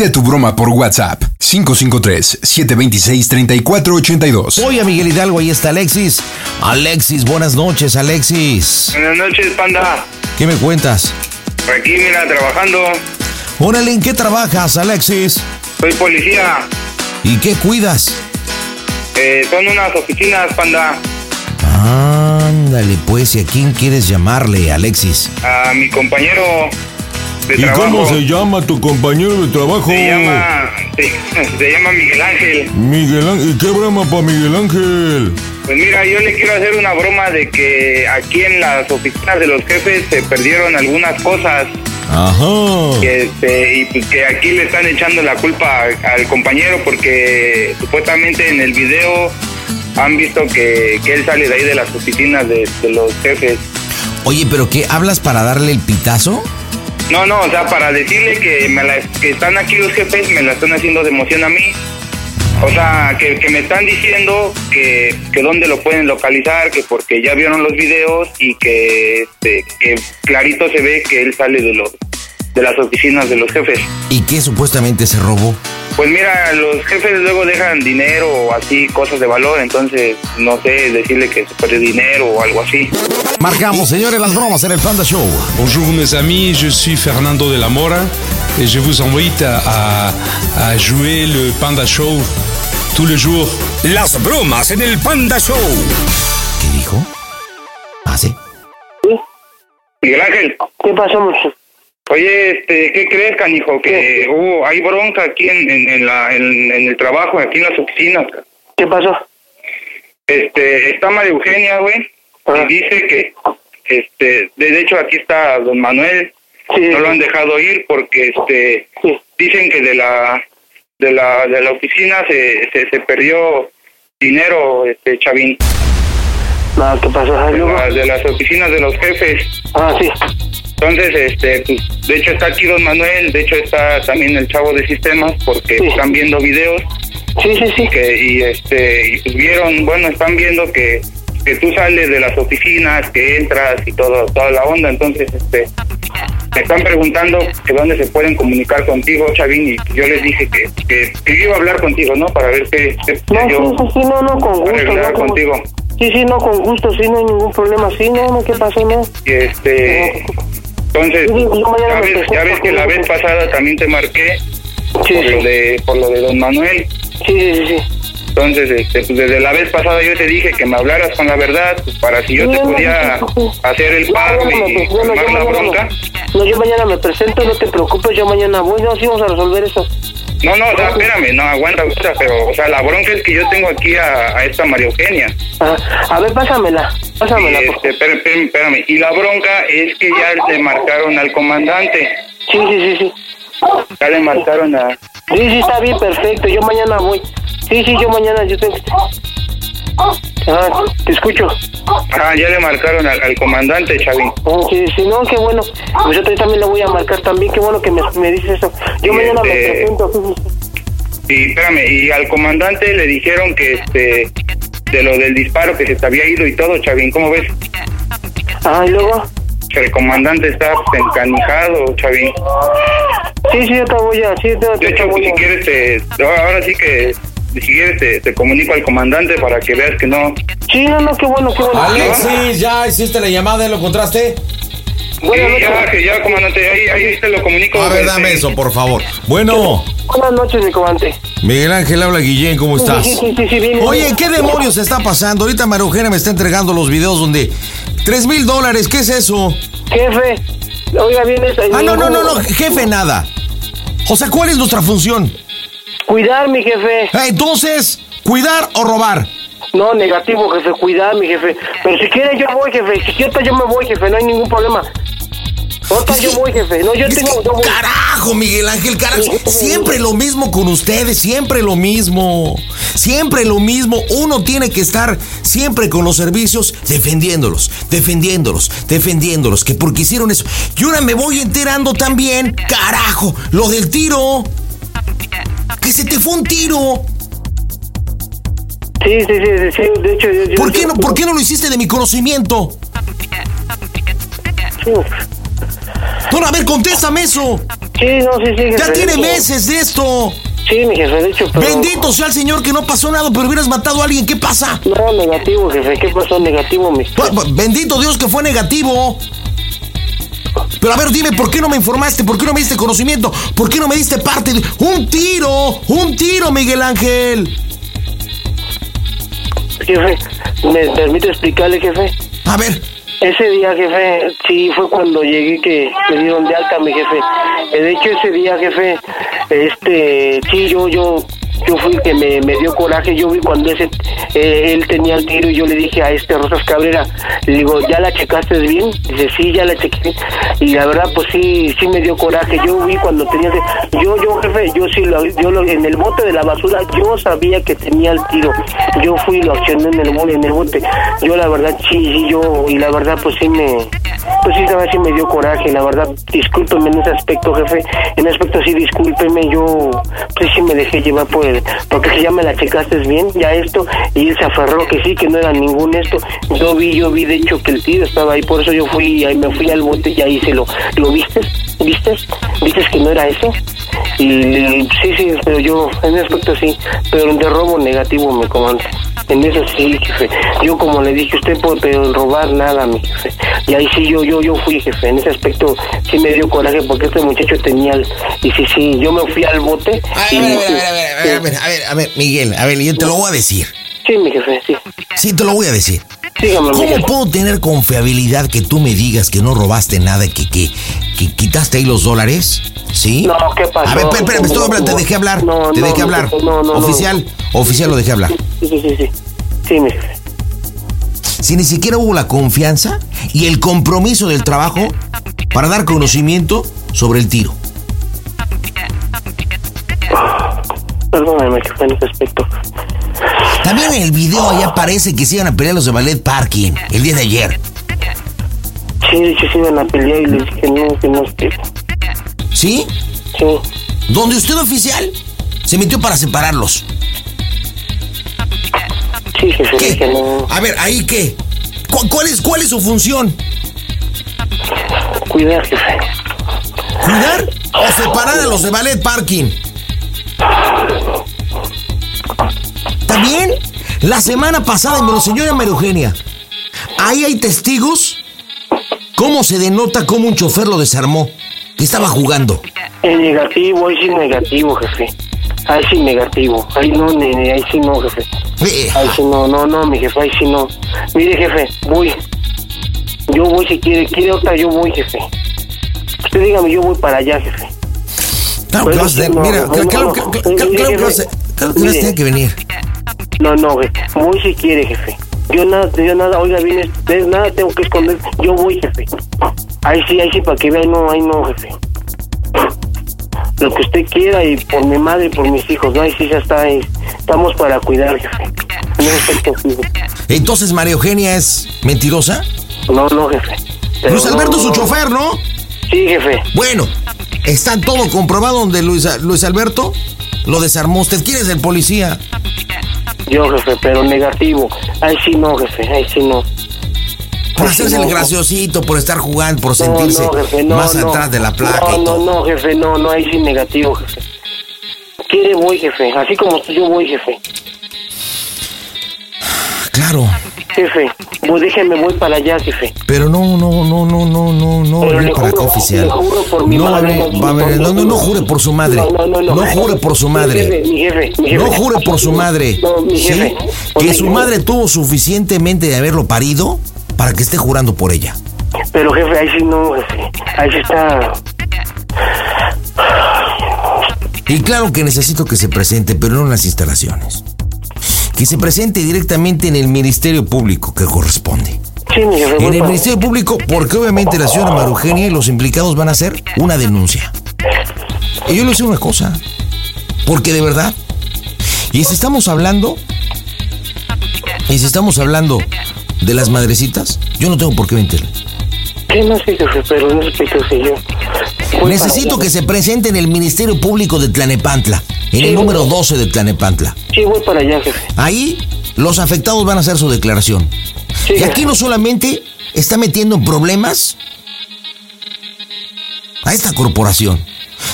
Pide tu broma por WhatsApp 553-726-3482. Oye, Miguel Hidalgo, ahí está Alexis. Alexis, buenas noches, Alexis. Buenas noches, panda. ¿Qué me cuentas? Por aquí, mira, trabajando. Órale, ¿en qué trabajas, Alexis? Soy policía. ¿Y qué cuidas? Eh, son unas oficinas, panda. Ándale, pues, ¿y a quién quieres llamarle, Alexis? A mi compañero de ¿Y trabajo. cómo se llama tu compañero de trabajo? Se llama, se, se llama Miguel Ángel. Miguel Ángel. ¿Y qué broma para Miguel Ángel? Pues mira, yo le quiero hacer una broma de que aquí en las oficinas de los jefes se perdieron algunas cosas. Ajá. que, este, y pues que aquí le están echando la culpa al compañero porque supuestamente en el video han visto que, que él sale de ahí de las oficinas de, de los jefes. Oye, ¿pero qué? ¿Hablas para darle el pitazo? No, no, o sea, para decirle que, me la- que están aquí los jefes, me la están haciendo de emoción a mí. O sea, que, que me están diciendo que, que dónde lo pueden localizar, que porque ya vieron los videos y que, este, que clarito se ve que él sale de los de las oficinas de los jefes. ¿Y qué supuestamente se robó? Pues mira, los jefes luego dejan dinero o así, cosas de valor, entonces no sé, decirle que se perdió dinero o algo así. Marcamos, señores, las bromas en el Panda Show. Bonjour mes amis, je suis Fernando de la Mora et je vous invite à, à jouer le Panda Show tous les jours. Las bromas en el Panda Show. ¿Qué dijo? ¿Ah, sí? Miguel Ángel, ¿Qué pasó, muchacho? Oye, este, ¿qué crees, canijo? Que hubo, hay bronca aquí en, en, en la, en, en el trabajo, aquí en las oficinas. ¿Qué pasó? Este, está María Eugenia, güey, Ah. y dice que, este, de hecho aquí está don Manuel, Sí, no lo han dejado ir porque, este, sí. dicen que de la, de la, de la oficina se, se, se perdió dinero, este, Chavín. No, ¿qué pasó? Ah, de, la- de las oficinas de los jefes. Ah, sí. Entonces, este, pues, de hecho está aquí don Manuel, de hecho está también el chavo de sistemas porque Sí. están viendo videos Sí, sí, sí. que y este y pues vieron, bueno, están viendo que que tú sales de las oficinas, que entras y todo toda la onda, entonces este me están preguntando que dónde se pueden comunicar contigo, Chavín, y yo les dije que, que, que iba a hablar contigo, ¿no? Para ver qué, qué No, yo sí, sí, sí, no, no, con gusto. No, con- contigo. Sí, sí, no, con gusto, sí, no hay ningún problema. Sí, no, no, ¿qué pasó, no? Y este entonces ya ves, presento ya ves que la vez pasada también te marqué Sí, por lo de por lo de don Manuel. Sí, sí, sí, entonces este pues desde la vez pasada yo te dije que me hablaras con la verdad pues, para si yo te No, podía no, no, no. hacer el me y yo la bronca. No, yo mañana me presento, no te preocupes, yo mañana voy, no, sí vamos a resolver eso. No no o sea, espérame no aguanta aguanta pero o sea la bronca es que yo tengo aquí a, a esta María Eugenia Ah, a ver, pásamela, y, pásamela. por este, espérame, espérame, espérame. y la bronca es que ya le marcaron al comandante Sí, sí, sí, sí. ya le marcaron a Sí, sí, está bien, perfecto, yo mañana voy. Sí, sí, yo mañana, yo tengo... Ah, te escucho. ah, ya le marcaron al, al comandante Chavín Oh, sí, sí, no, qué bueno. Pues yo también le voy a marcar también, qué bueno que me, me dices eso. Yo Y mañana me este- presento. sí, sí, Y espérame, y al comandante le dijeron que este de lo del disparo que se te había ido y todo, Chavín, ¿cómo ves? Ah, y luego... Que el comandante está pues, encanijado, Chavín. Sí, sí, yo te voy a... Sí, te, De hecho, pues, si quieres, te, ahora sí que si quieres te, te comunico al comandante para que veas que no. Sí, no, no, qué bueno, qué bueno. Alexis, ¿ya hiciste la llamada lo encontraste? Sí, noches. ya, que ya, comandante, ahí, ahí te lo comunico. A ver, este, dame eso, por favor. Bueno, Buenas noches, mi comandante. Miguel Ángel habla Guillén, ¿cómo estás? Sí, sí, sí, sí, bien. Oye, ¿qué demonios está pasando? Ahorita María Eugenia me está entregando los videos donde... Tres mil dólares, ¿qué es eso? Jefe, oiga bien esta. Ah, no, no, no, no, jefe, nada. O sea, ¿cuál es nuestra función? Cuidar, mi jefe. Eh, Entonces, ¿cuidar o robar? No, negativo, jefe, cuidar, mi jefe. Pero si quiere yo voy, jefe. Si quiere yo me voy, jefe, no hay ningún problema. Es yo voy, jefe. No, yo tengo... que, yo voy. carajo, Miguel Ángel, carajo. Siempre lo mismo con ustedes, siempre lo mismo. Siempre lo mismo. Uno tiene que estar siempre con los servicios defendiéndolos, defendiéndolos, defendiéndolos. Que porque hicieron eso. Y ahora me voy enterando también, carajo, lo del tiro. Que se te fue un tiro. Sí, sí, sí, sí, sí, de hecho... Yo, yo- ¿Por qué no, por qué no lo hiciste de mi conocimiento? No, a ver, contéstame eso. Sí, no, sí, sí, jefe. Ya tiene meses de esto. Sí, mi jefe, de hecho, pero... Bendito sea el Señor que no pasó nada, pero hubieras matado a alguien. ¿Qué pasa? No, negativo, jefe. ¿Qué pasó? Negativo, mi Bendito Dios que fue negativo. Pero a ver, dime, ¿por qué no me informaste? ¿Por qué no me diste conocimiento? ¿Por qué no me diste parte de... ¡Un tiro! ¡Un tiro, Miguel Ángel! Jefe, ¿me permite explicarle, jefe? A ver, Ese día, jefe, sí, fue cuando llegué que me dieron de alta, mi jefe. De hecho, ese día, jefe, este, sí, yo, yo, yo fui el que me, me dio coraje. Yo vi cuando ese, eh, él tenía el tiro y yo le dije a este Rosas Cabrera, le digo, ¿ya la checaste bien? Dice, sí, ya la chequé. Y la verdad, pues sí, sí me dio coraje. Yo vi cuando tenía, yo, yo, jefe, yo sí, lo, yo lo, en el bote de la basura, yo sabía que tenía el tiro. Yo fui y lo accioné en el en el bote. Yo la verdad, sí, sí, yo, y la verdad, pues sí me, pues sí, verdad sí me dio coraje, la verdad, discúlpeme en ese aspecto, jefe, en ese aspecto sí, discúlpeme, yo, pues sí me dejé llevar por el, porque si ya me la checaste bien, ya esto, y él se aferró que sí, que no era ningún esto, yo vi, yo vi de hecho que el tiro estaba ahí, por eso yo fui, ahí me fui al bote y ahí se lo, ¿lo viste? ¿Viste? ¿Viste que no era eso? Y sí, sí, pero yo, en ese aspecto sí, pero de robo negativo me comando. En eso sí, jefe. Yo como le dije a usted, por, pero robar nada, mi jefe. Y ahí sí yo, yo, yo fui jefe. En ese aspecto sí me dio coraje porque este muchacho tenía el... Y sí, sí, yo me fui al bote. a y ver, ver, a ver, a ver, a ver, a ver, a ver, a ver, Miguel, a ver, yo te lo voy a decir. Sí, mi jefe, sí. Sí, te lo voy a decir. ¿Cómo jefe. puedo tener confiabilidad que tú me digas que no robaste nada, que, que, que quitaste ahí los dólares? ¿Sí? No, ¿qué pasó? A ver, espera, espera, me estoy hablando, te dejé hablar. No, te no, dejé no, hablar. no, oficial, oficial lo dejé hablar. Sí, sí, sí, sí. Sí, mi. Si ni siquiera hubo la confianza y el compromiso del trabajo para dar conocimiento sobre el tiro. Perdóname, jefe, en ese aspecto. También en el video allá parece que se iban a pelear los de Ballet Parking el día de ayer. Sí, de hecho se iban a pelear y les dije, no, que no. ¿Sí? Sí. Donde usted oficial se metió para separarlos. Sí, jefe, ¿Qué? dije, no. A ver, ahí qué. ¿Cu- ¿Cuál es, cuál es su función? Cuidar, jefe. ¿Cuidar o separar a los de Ballet Parking? También la semana pasada me lo señora María Eugenia. Ahí hay testigos. ¿Cómo se denota cómo un chofer lo desarmó? Que estaba jugando. En negativo, ahí sí negativo, jefe. Ahí sí negativo. Ahí no, nene, ahí sí no, jefe. Eh, Ahí sí no, no, no, mi jefe, ahí sí no. Mire, jefe, voy. Yo voy si quiere, quiere otra, yo voy, jefe. Usted dígame, yo voy para allá, jefe. claro que vas a tener- Mira, claro, que vas a- claro que vas a tener que venir. No, no, jefe. Voy si quiere, jefe. Yo nada, yo nada, oiga, bien, es- nada tengo que esconder. Yo voy, jefe. Ahí sí, ahí sí, para que vea, no, ahí no, jefe. Lo que usted quiera y por mi madre y por mis hijos, no, ahí sí ya está, ahí. estamos para cuidar, jefe. Sí, jefe. Entonces María Eugenia es mentirosa. No, no, jefe. Pero Luis Alberto no, es su no. chofer, ¿no? Sí, jefe. Bueno, está todo comprobado donde Luis, Luis Alberto lo desarmó. ¿Usted quiere ser policía? Yo, jefe, pero negativo. Ahí sí no, jefe, ahí sí no. Por sí hacerse no, el graciosito, por estar jugando, por No, sentirse no, jefe, no, más atrás de la placa no, y todo. No, no, jefe, no, no, ahí sí negativo, jefe. Quiere, voy, jefe. Así como yo voy, jefe. Claro, Jefe, pues déjeme, voy para allá, jefe. Pero no, no, no, no, no, no, no, para acá, juro, oficial. le juro por mi No, madre, no, a ver, no, no, no jure por su madre. No, no, no, no. No jure por su Mi madre. mi jefe, mi jefe. No jure por su madre. No, mi ¿sí? jefe. Que Oye, su madre tuvo suficientemente de haberlo parido para que esté jurando por ella. Pero jefe, ahí sí no, jefe. Ahí sí está. Y claro que necesito que se presente, pero no en las instalaciones. Que se presente directamente en el Ministerio Público que corresponde. Sí. En el Ministerio Público, porque obviamente la señora Marugenia y los implicados van a hacer una denuncia. Y yo le sé una cosa, porque de verdad, y si estamos hablando, y si estamos hablando de las madrecitas, yo no tengo por qué mentirle. Jefe, pero no sé yo. Voy Necesito que se presente en el Ministerio Público de Tlanepantla, en el número 12 de Tlanepantla. Sí, voy para allá, jefe. Ahí los afectados van a hacer su declaración. Sí, Y aquí no solamente está metiendo en problemas a esta corporación,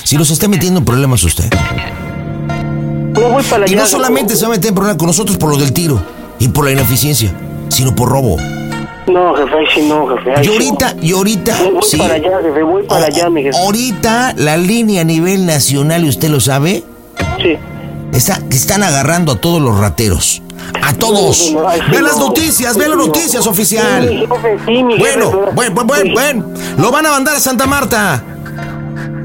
sino se está metiendo en problemas usted. No voy para allá. Y no jefe. solamente se va a meter en problemas con nosotros por lo del tiro y por la ineficiencia, sino por robo. No, jefe, ahí sí no, jefe. ahí Y sí. ahorita, y ahorita, Voy, sí. para allá, jefe, voy para allá, mi jefe. Ahorita la línea a nivel nacional, y usted lo sabe, Sí. Está, están agarrando a todos los rateros. A todos. Ve las no. noticias, ve las No. noticias, oficial. Bueno, bueno, bueno, bueno. Lo van a mandar a Santa Marta.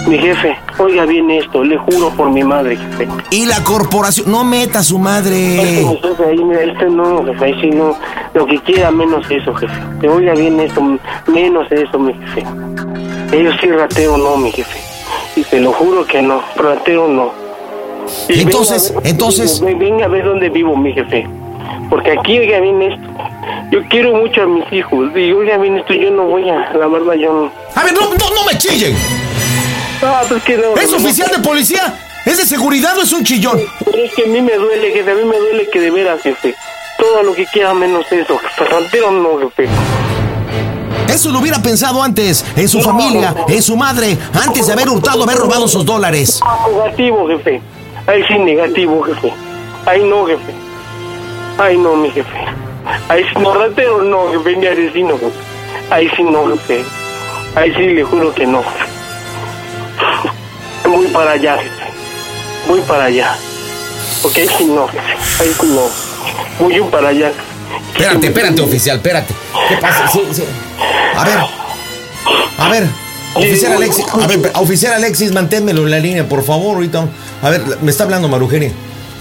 Mi jefe, oiga bien esto, le juro por mi madre, jefe. Y la corporación, no meta a su madre. mi jefe, ahí, este no, jefe, ahí sí no. Lo que quiera, menos eso, jefe. Te oiga bien esto, menos eso, mi jefe. Ellos sí rateo, no, mi jefe. Y te lo juro que no, rateo no. Y Entonces, venga a ver- entonces- ven- Venga a ver dónde vivo, mi jefe. Porque aquí, oiga bien esto. Yo quiero mucho a mis hijos. Y oiga bien esto, yo no voy a, la verdad, yo no. A ver, no, no, no me chillen. Ah, pues que no. ¿Es no, oficial de policía? ¿Es de seguridad o es un chillón? Pero es que a mí me duele, jefe, a mí me duele que de veras, jefe. Todo lo que quiera menos eso, jefe. No, jefe. Eso lo hubiera pensado antes, en su familia, en su madre, antes de haber hurtado, haber robado sus dólares. Negativo, jefe. Ahí sí, negativo, jefe. Ahí no, jefe. Ahí no, mi jefe. Ahí sí, no, ratero no, jefe, ni asesino, jefe. Ahí sí no, jefe. Ahí sí le juro que no. Voy para allá, jefe. Voy para allá. Porque ahí sí no, jefe. Ahí sí no. Voy yo para allá. Espérate, espérate, oficial, espérate. ¿Qué pasa? Sí, sí. A ver. A ver. Oficial Alexis, a ver, oficial Alexis, manténmelo en la línea, por favor, ahorita. A ver, me está hablando Marugenia.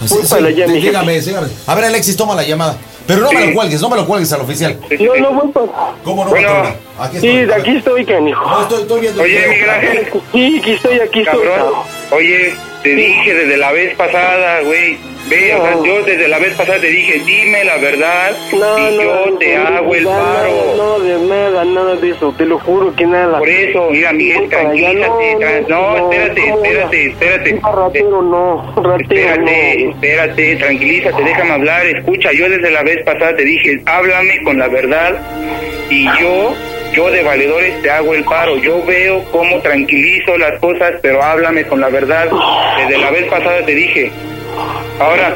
Así, mi jefe. dígame, dígame. A ver, Alexis, toma la llamada. Pero no me lo cuelgues, no me lo cuelgues al oficial. No, no voy para... ¿Cómo no, Bueno. Aquí Sí, estoy. de aquí estoy, canijo. No, estoy, estoy viendo. Oye, Miguel Ángel, Sí, aquí estoy, aquí estoy. cabrón. Oye, te dije desde la vez pasada, güey. Ve, o sea, No. yo desde la vez pasada te dije, dime la verdad No, y no, yo no, te no, hago el no, paro. No, de nada, nada de eso, te lo juro que nada. Por eso, mira, Miguel, tranquilízate. tran- No, espérate, ¿cómo voy a- espérate, espérate. No, ratero no, ratero Espérate, no. espérate, tranquilízate, déjame hablar, escucha, yo desde la vez pasada te dije, háblame con la verdad y yo, yo de valedores te hago el paro, yo veo cómo tranquilizo las cosas, pero háblame con la verdad, desde la vez pasada te dije, ahora,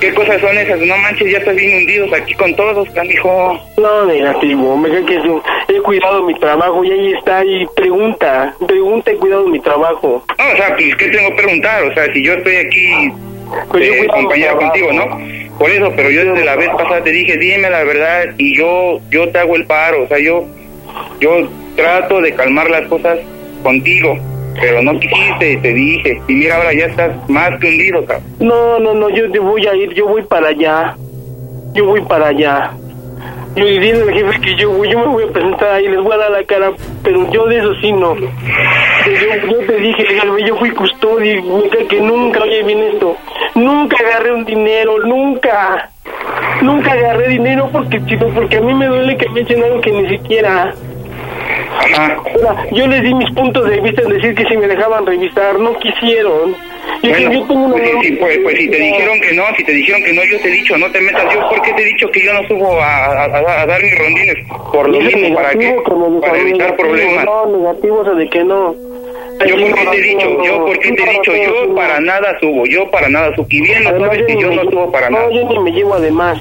¿qué cosas son esas? No manches, ya estás bien hundidos aquí con todos, canijo. No, negativo, me que un- he cuidado mi trabajo y ahí está, y pregunta, pregunta, he cuidado mi trabajo. No, o sea, pues, ¿qué tengo que preguntar? O sea, si yo estoy aquí Pues yo eh, trabajo. contigo, ¿no? Por eso, pero yo desde la vez pasada te dije, dime la verdad y yo yo te hago el paro, o sea, yo yo trato de calmar las cosas contigo, pero no quisiste, te dije, y mira ahora ya estás más que hundido, cabrón. No, no, no, yo te voy a ir, yo voy para allá. Yo voy para allá. Yo dile al jefe que yo, yo me voy a presentar ahí, les voy a dar la cara, pero yo de eso sí no. Yo, te dije, yo fui custodio cae que nunca, oye bien esto, nunca agarré un dinero, nunca. Nunca agarré dinero porque, chico, porque a mí me duele que me echen algo que ni siquiera. Ajá. Ahora, yo les di mis puntos de vista en decir que si me dejaban revisar, no quisieron. Y que Bueno, yo tengo una pues, pues, pues si te No. dijeron que no, si te dijeron que no, yo te he dicho, no te metas. Yo, ¿por qué te he dicho que yo no subo a, a- a- a dar mis rondines? Por lo mismo, ¿para qué? que Para evitar problemas. No, negativo, o sea, de que no. Yo por qué te he dicho, yo por qué te he dicho, yo para nada subo, yo para nada subo. Y bien Además, sabes que yo no subo para nada. No, yo ni me llevo además.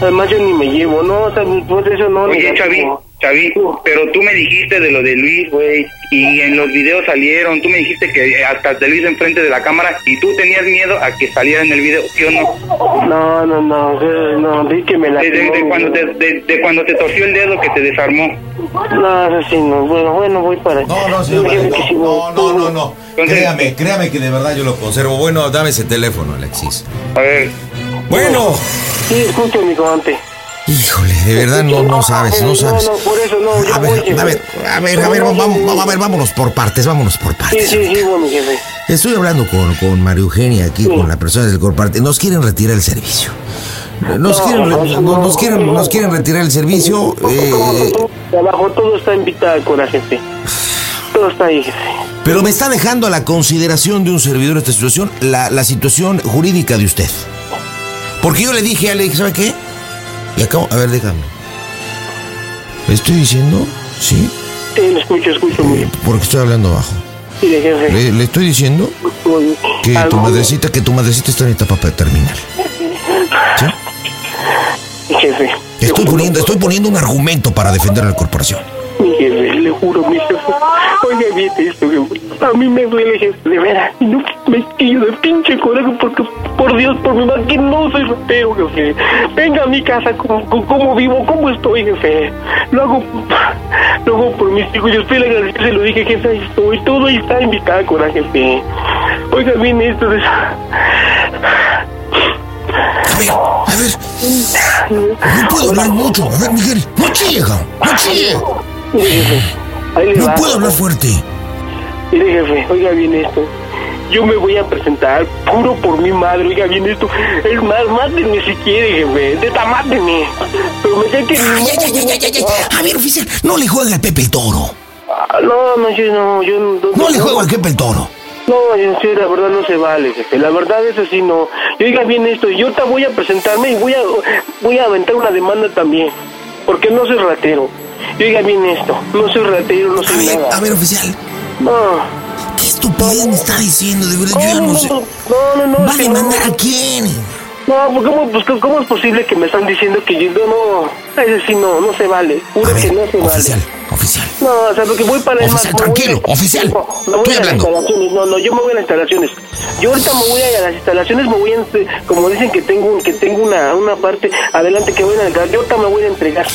Además yo ni me llevo, no, o sea, pues eso no. Oye. Chavi, Chavi, pero tú me dijiste de lo de Luis, güey, y en los videos salieron, tú me dijiste que hasta lo hizo enfrente de la cámara y tú tenías miedo a que saliera en el video, ¿sí o no? No, no, no, no, di que me la. De, de- de cuando te, de, de cuando te torció el dedo que te desarmó. No, eso sí, no, bueno, bueno, voy para No, no, señor. No, no, no, no. Entonces- Créame, créame que de verdad yo lo conservo. Bueno, dame ese teléfono, Alexis. A ver, Bueno. Sí, escucho, mi comante. Híjole, de verdad no, no sabes, no sabes. No, no, por eso no, yo A ver, voy, a ver, a ver, a ver, vamos, a ver, vámonos por partes, vámonos por Sí, partes. sí, sí, bueno, jefe. Estoy hablando con, con María Eugenia aquí, con la persona del corporate. Nos quieren retirar el servicio. Nos No, quieren, no, re- no, no- nos no, quieren, no. nos quieren retirar el servicio. eh, Abajo todo está en bitácora, jefe. Todo está ahí, jefe. pero me está dejando a la consideración de un servidor esta situación, la, la situación jurídica de usted. Porque yo le dije a Alex, ¿sabe qué? Y acabo, a ver, déjame. ¿Le estoy diciendo? Sí, Sí, lo escucho, escucho muy bien. porque estoy hablando abajo. Sí, jefe. Le, le estoy diciendo que tu madrecita, que tu madrecita está en etapa terminal. ¿Sí? Jefe. Estoy poniendo, estoy poniendo un argumento para defender a la corporación. Mi jefe, le juro, mi jefe. Oiga, bien esto, jefe. A mí me duele, jefe, de veras. Y no me quillo de pinche coraje porque, por Dios, por mi madre, que no soy ratero, jefe. Venga a mi casa, como, como vivo, cómo estoy, jefe. Lo hago, lo hago por mis hijos. Yo estoy agradecido, se lo dije, jefe, ahí estoy. Todo ahí está en mi cácora, jefe. Oiga, bien esto de... A ver, a ver. No puedo hablar mucho. A ver, Miguel, no chille, no chille. Mire, jefe, ahí le No va. puedo hablar fuerte. Mire, jefe, oiga bien esto. Yo me voy a presentar puro por mi madre, oiga bien esto. Es más, mátenme si quiere, jefe. Neta, mátenme. Pero me cae que Ay, ay, ay, ay, ay, ay. A ver, oficial, no le juega al Pepe el Toro. Ah, No, no, yo no, yo no. No le juego al Pepe el Toro. No, yo sí, la verdad no se vale, jefe. La verdad eso sí no. Y oiga bien esto, yo te voy a presentarme y voy a, voy a aventar una demanda también. Porque no soy ratero. Y oiga bien esto, no soy ratero, no A soy ver, nada. a ver, oficial. No. ¿Qué estupidez me está diciendo? De verdad, yo ya No, no no, sé. no, no, no, no, ¿Va a es no. a quién? No, pues ¿cómo, pues, ¿cómo es posible que me están diciendo que yo no, no, ese sí no, no se vale, A juro que no se oficial, vale. oficial. No, o sea, porque voy para Oficial, me voy tranquilo, a- oficial. No, me voy Estoy a las instalaciones, no, no, yo me voy a las instalaciones. Yo ahorita me voy a las instalaciones, me voy a, como dicen que tengo, que tengo una, una parte adelante que voy a entregar, yo ahorita me voy a entregar.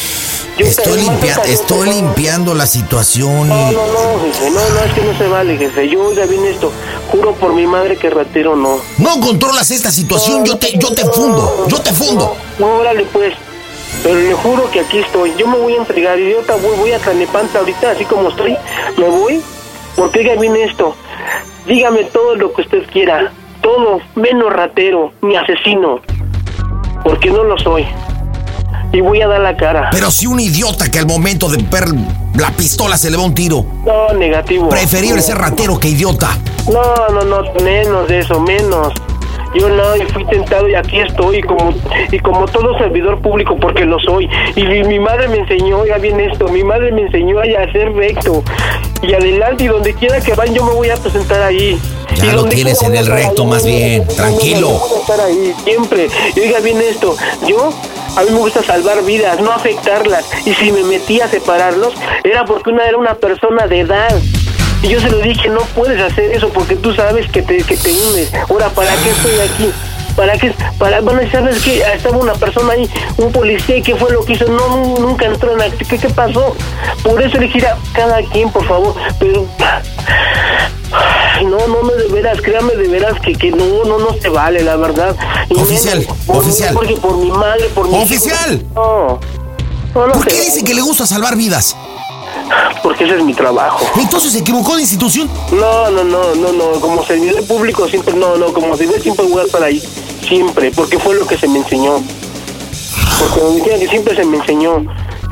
Estoy, limpia- limpiando la situación No, y... no, no, jefe, no, no, es que no se vale, jefe. Yo ya viene esto, juro por mi madre que ratero no. No controlas esta situación, yo te, yo te fundo, yo te fundo. No, órale pues. Pero le juro que aquí estoy. Yo me voy a entregar, idiota. Voy, voy a Tlanepanta ahorita, así como estoy. Me voy. Porque oiga bien esto. Dígame todo lo que usted quiera. Todo, menos ratero, ni asesino. Porque no lo soy. Y voy a dar la cara. Pero si un idiota que al momento de ver la pistola se le va un tiro. No, negativo. Preferible ser ratero que idiota. No, no, no, menos de eso, menos. Yo no, y fui tentado y aquí estoy, y como, y como todo servidor público, porque lo soy. Y mi, madre me enseñó, oiga bien esto, mi madre me enseñó a ser recto. Y adelante, y donde quiera que van, yo me voy a presentar ahí. Ya Y lo tienes en el recto, ahí. más bien. Tranquilo. Voy a estar ahí, siempre. Y oiga bien esto, yo, a mí me gusta salvar vidas, no afectarlas. Y si me metí a separarlos, era porque una era una persona de edad. Y yo se lo dije, no puedes hacer eso porque tú sabes que te, que te hundes. Ahora, ¿para qué estoy aquí? ¿Para qué? Para, bueno, ¿sabes qué? Estaba una persona ahí, un policía, ¿y qué fue lo que hizo? No, nu- nunca entró en actitud. ¿Qué, ¿Qué pasó? Por eso le dije, "A cada quien, por favor. Pero... No, no, no, de veras, créame de veras que, que no, no, no se vale, la verdad. Y Oficial, menos por mí, oficial. porque por mi madre, por mi Oficial. No, no, no ¿Por qué vale, dice que le gusta salvar vidas? Porque ese es mi trabajo. Entonces se equivocó de institución. No, no, no, no, no, como servidor público siempre, no, no, como servidor siempre voy a estar ahí, siempre, porque fue lo que se me enseñó. Porque me dijeron que siempre se me enseñó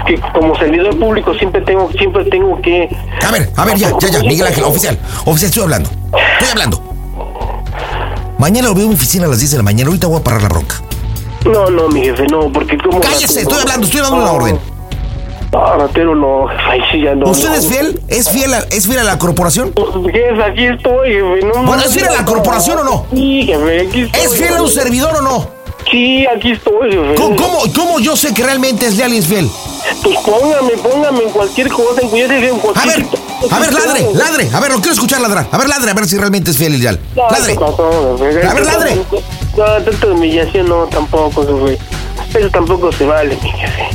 que como servidor público siempre tengo, siempre tengo que... A ver, a ver, ya, ya, ya, Miguel Ángel, oficial. Oficial, estoy hablando. Estoy hablando. Mañana lo veo en mi oficina a las 10 de la mañana. Ahorita voy a parar la bronca. No, no, mi jefe, no, porque como... Cállese, estoy hablando, estoy dando una orden. Ratero no, ay, sí, ya no. ¿Usted no. es fiel? ¿Es fiel a, es fiel a la corporación? Jefe, aquí estoy, jefe. No, Bueno, no, ¿es fiel a la corporación o no? Sí, jefe, aquí estoy. ¿Es fiel a un servidor o no? Sí, aquí estoy, jefe. ¿Cómo, cómo, cómo yo sé que realmente es leal y es fiel? Pues póngame, póngame en cualquier cosa, en cualquier... En A cualquier ver, a ver, ladre, ladre. A ver, lo quiero escuchar ladrar. A ver, ladre, a ver si realmente es fiel y leal. Ladre. A ver, ladre. No, tanta humillación no, tampoco, jefe. Eso tampoco se vale, mi jefe.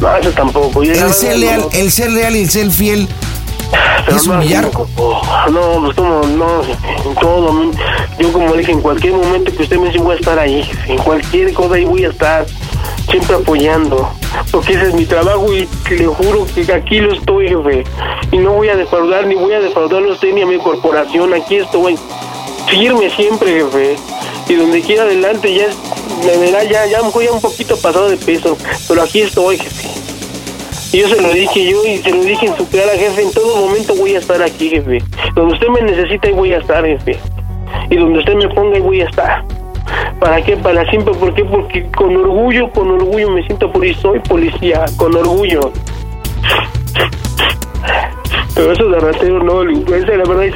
No, eso tampoco. Yo El ser leal, el ser leal y el ser fiel Pero es no, humillar. como- No, pues como, no, en todo, ¿no? yo como dije, en cualquier momento que usted me dice voy a estar ahí, en cualquier cosa ahí voy a estar, siempre apoyando, porque ese es mi trabajo y le juro que aquí lo estoy, jefe, y no voy a defraudar, ni voy a defraudarlo a usted ni a mi corporación, aquí estoy, firme siempre, jefe, y donde quiera adelante ya es, me verá ya, ya ya un poquito pasado de peso, pero aquí estoy, jefe. Y yo se lo dije yo y se lo dije en su cara, jefe, en todo momento voy a estar aquí, jefe. Donde usted me necesita, ahí voy a estar, jefe. Y donde usted me ponga, ahí voy a estar. ¿Para qué? Para siempre. ¿Por qué? Porque con orgullo, con orgullo me siento por y soy policía, con orgullo. Pero eso de ratero no, esa la verdad es,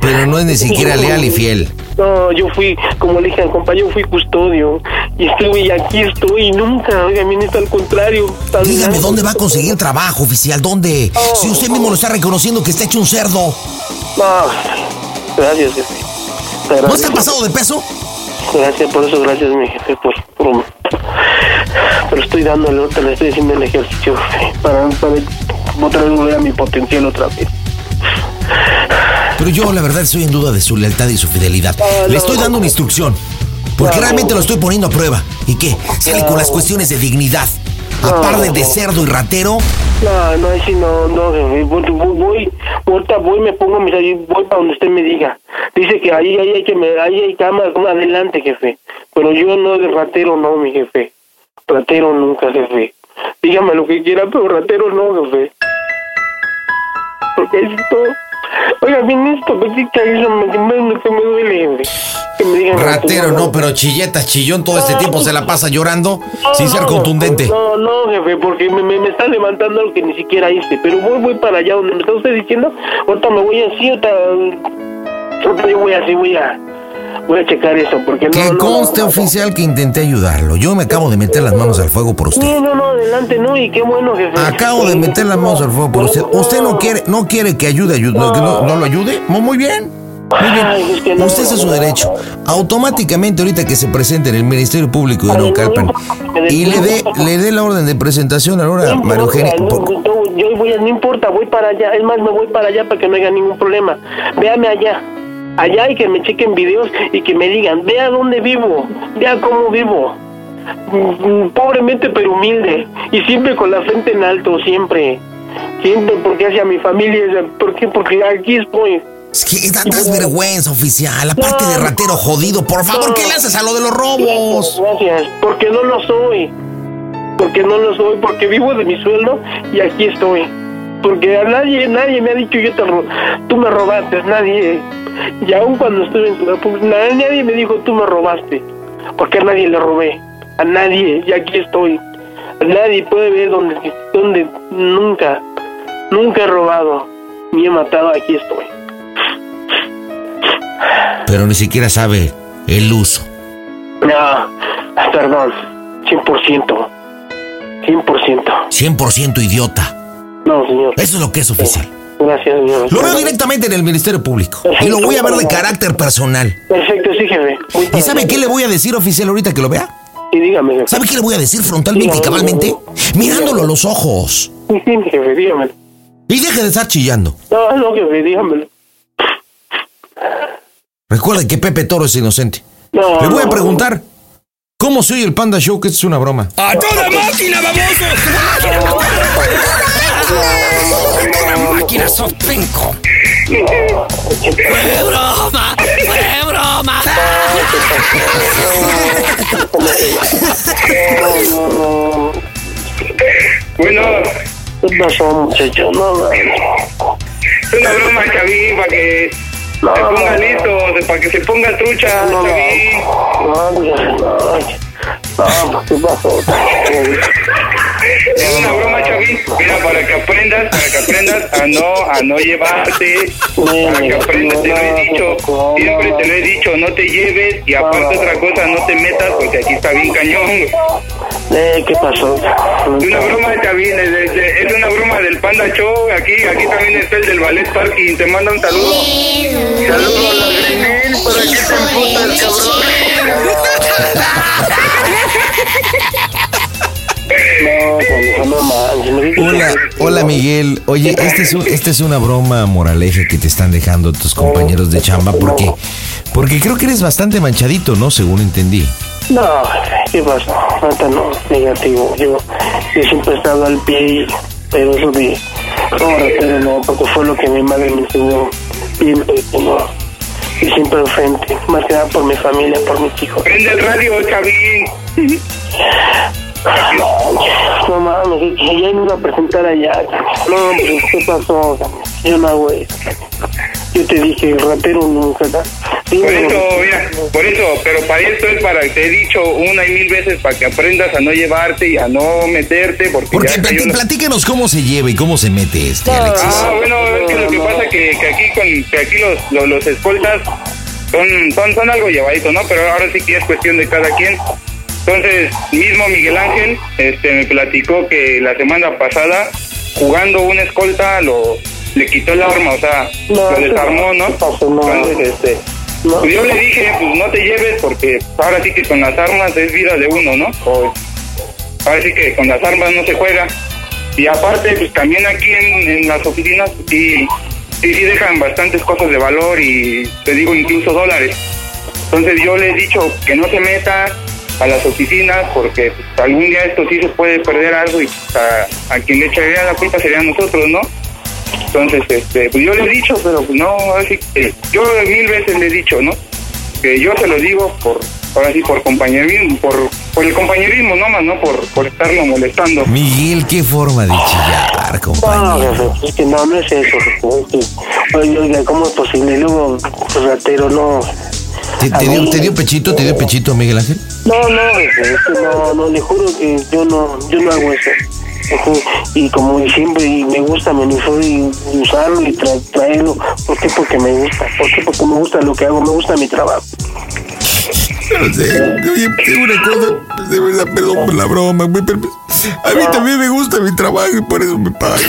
Pero no es ni siquiera leal y fiel. no, yo fui, como le dije al compañero, fui custodio. Y estuve y aquí estoy y nunca, oiga, ministro, al contrario. Dígame, ¿dónde va a conseguir trabajo, oficial? ¿Dónde? Si usted mismo lo está reconociendo que está hecho un cerdo. No, gracias, jefe. ¿No Gracias, está pasado de peso? gracias, por eso, gracias, mi jefe, por, por- Pero estoy dándole otra, le estoy haciendo el ejercicio, jefe, para, para otra vez volver a mi potencial otra vez. Pero yo, la verdad, estoy en duda de su lealtad y su fidelidad. No, Le estoy no. dando una instrucción. Porque No, realmente lo estoy poniendo a prueba. ¿Y qué? Sale con las cuestiones de dignidad. Aparte de cerdo y ratero, No, no, sí, no, no, jefe, voy, voy, voy, ahorita voy, me pongo mis ahí, voy para donde usted me diga. Dice que ahí, ahí hay que me, ahí hay como adelante, jefe. Pero yo no de ratero, no, mi jefe. Ratero nunca, jefe. Dígame lo que quiera, pero ratero no, jefe. Porque esto, oiga, que sí que eso me, que duele, jefe. Que me digan ratero no, pero chilleta, chillón, todo este tiempo se la pasa llorando sin ser contundente. No, no, jefe, porque me, me, me está levantando algo que ni siquiera hice. Pero voy, voy para allá donde me está usted diciendo. Ahorita me voy así, ahorita, ahorita yo voy así, voy a, voy a checar eso. Porque Que no, conste, no, no. oficial, que intenté ayudarlo. Yo me acabo de meter las manos al fuego por usted. No, no, no, adelante, no, y qué bueno, jefe. Acabo de meter las manos al fuego por usted. ¿Usted no quiere, no quiere que ayude, ayude no, que no, lo ayude? Mu- Muy bien. Muy Ay, es que bien. Usted hace su no. derecho. Automáticamente ahorita que se presente en el Ministerio Público de Naucalpan y le dé, le dé la orden de presentación ahora a No María Eugenia. yo voy a, no importa, voy para allá. Es más, me voy para allá para que no haya ningún problema. Véame allá. Allá y que me chequen videos y que me digan, vea dónde vivo, vea cómo vivo. Mm, mm, Pobremente pero humilde. Y siempre con la frente en alto, siempre. Siempre porque hacia mi familia. ¿Por qué? Porque aquí estoy. Es que da- das vergüenza, oficial. Aparte de ratero jodido, por favor, ¿qué le haces a lo de los robos? Gracias, porque no lo soy. Porque no lo soy, porque vivo de mi sueldo y aquí estoy. Porque a nadie, nadie me ha dicho yo te tú me robaste, nadie. Y aún cuando estuve en Pública, na- nadie me dijo tú me robaste. Porque a nadie le robé. A nadie, y aquí estoy. Nadie puede ver donde, donde nunca, nunca he robado, ni he matado, aquí estoy. Pero ni siquiera sabe el uso. No, perdón, 100%. 100%. 100% idiota. No, señor. Eso es lo que es oficial. Gracias, señor. Lo veo directamente en el Ministerio Público. Y lo voy a ver de carácter personal. Perfecto, sí, jefe. Muy ¿Y sabe qué le voy a decir, oficial, ahorita que lo vea? Sí, dígame. ¿Sabe qué le voy a decir frontalmente y cabalmente? Mirándolo a los ojos. Sí, sí, jefe, dígamelo. Y deje de estar chillando. No, no, jefe, dígamelo. Recuerde que Pepe Toro es inocente. No, Le voy a preguntar. ¿Cómo soy el Panda Show? Que esto es una broma. ¡A toda máquina, baboso! ¡A toda máquina, sos penco! ¡Fue broma! ¡Fue broma! Bueno, ¿Qué pasó, muchacho? No, no, es una broma, Chavín, para que No, se ponga no, listo, para que se ponga trucha, no, no, no, no, no, no, ¿qué pasó? Es una broma, Chavín. Mira, para que aprendas, para que aprendas a no, a no llevarte. Para que aprendas, te lo he dicho. Siempre te lo he dicho, no te lleves. Y aparte otra cosa, no te metas porque aquí está bien cañón. Eh, ¿Qué pasó? Es una broma, Chavín. Es, es- es una broma del Panda Show. Aquí, aquí también está el del Ballet Parking. Te manda un saludo. Saludos a la. ¿Para qué te emputas, No, canijo, Hola, hola Miguel. Oye, esta es, un- esta es una broma moraleja que te están dejando tus compañeros de chamba porque, porque creo que eres bastante manchadito, ¿no? Según entendí. No, ¿qué pasa? Ahorita no, negativo. Yo, yo siempre he estado al pie, y- pero eso de no, ratero no, porque fue lo que mi madre me enseñó bien pequeño. Y siempre al frente, más que nada por mi familia, por mis hijos. Prende el radio, Chavín. No mames, que- ya me iba a presentar allá. No, pues, ¿qué pasó? Yo no hago eso. Yo te dije, el ratero nunca. ¿verdad? Por eso, mira, por eso, pero para esto es para que te he dicho una y mil veces para que aprendas a no llevarte y a no meterte porque, Porque ya hay una- platícanos cómo se lleva y cómo se mete este, Alexis. Ah, bueno, es que lo que pasa que, que aquí con que aquí los, los, los escoltas son, son, son algo llevadito, ¿no? Pero ahora sí que es cuestión de cada quien. Entonces, mismo Miguel Ángel este, me platicó que la semana pasada, jugando una escolta, lo le quitó el arma, o sea, No, lo desarmó, ¿no? Entonces, este, pues yo le dije, pues no te lleves porque ahora sí que con las armas es vida de uno, ¿no? Ahora sí que con las armas no se juega. Y aparte, pues también aquí en, en las oficinas sí, sí, sí dejan bastantes cosas de valor y te digo incluso dólares. Entonces yo le he dicho que no se meta a las oficinas porque pues, algún día esto sí se puede perder algo y pues, a, a quien le echaría la culpa serían nosotros, ¿no? Entonces, este, pues yo le he dicho, pero pues no, así que yo mil veces le he dicho, ¿no? Que yo se lo digo por, ahora sí, por compañerismo, por, por el compañerismo nomás, ¿no? Por, por estarlo molestando. Miguel, qué forma de chillar, No, compañero. jefe, es que no, no es eso, es que, oye, oiga, ¿cómo es posible? Luego, pues, ratero, no. ¿Te, te dio, ¿Te dio pechito? ¿Te dio pechito, Miguel Ángel? No, no, jefe, es que no, no, le juro que yo no, yo no hago eso. Ujú, Y como siempre, y me gusta manifestar y usarlo y tra- traerlo. ¿Por qué? Porque me gusta. ¿Por qué? Porque me gusta lo que hago, me gusta mi trabajo. No sé, oye, tengo una cosa, de verdad, perdón por la broma, güey, pero a mí también me gusta mi trabajo y por eso me pagan.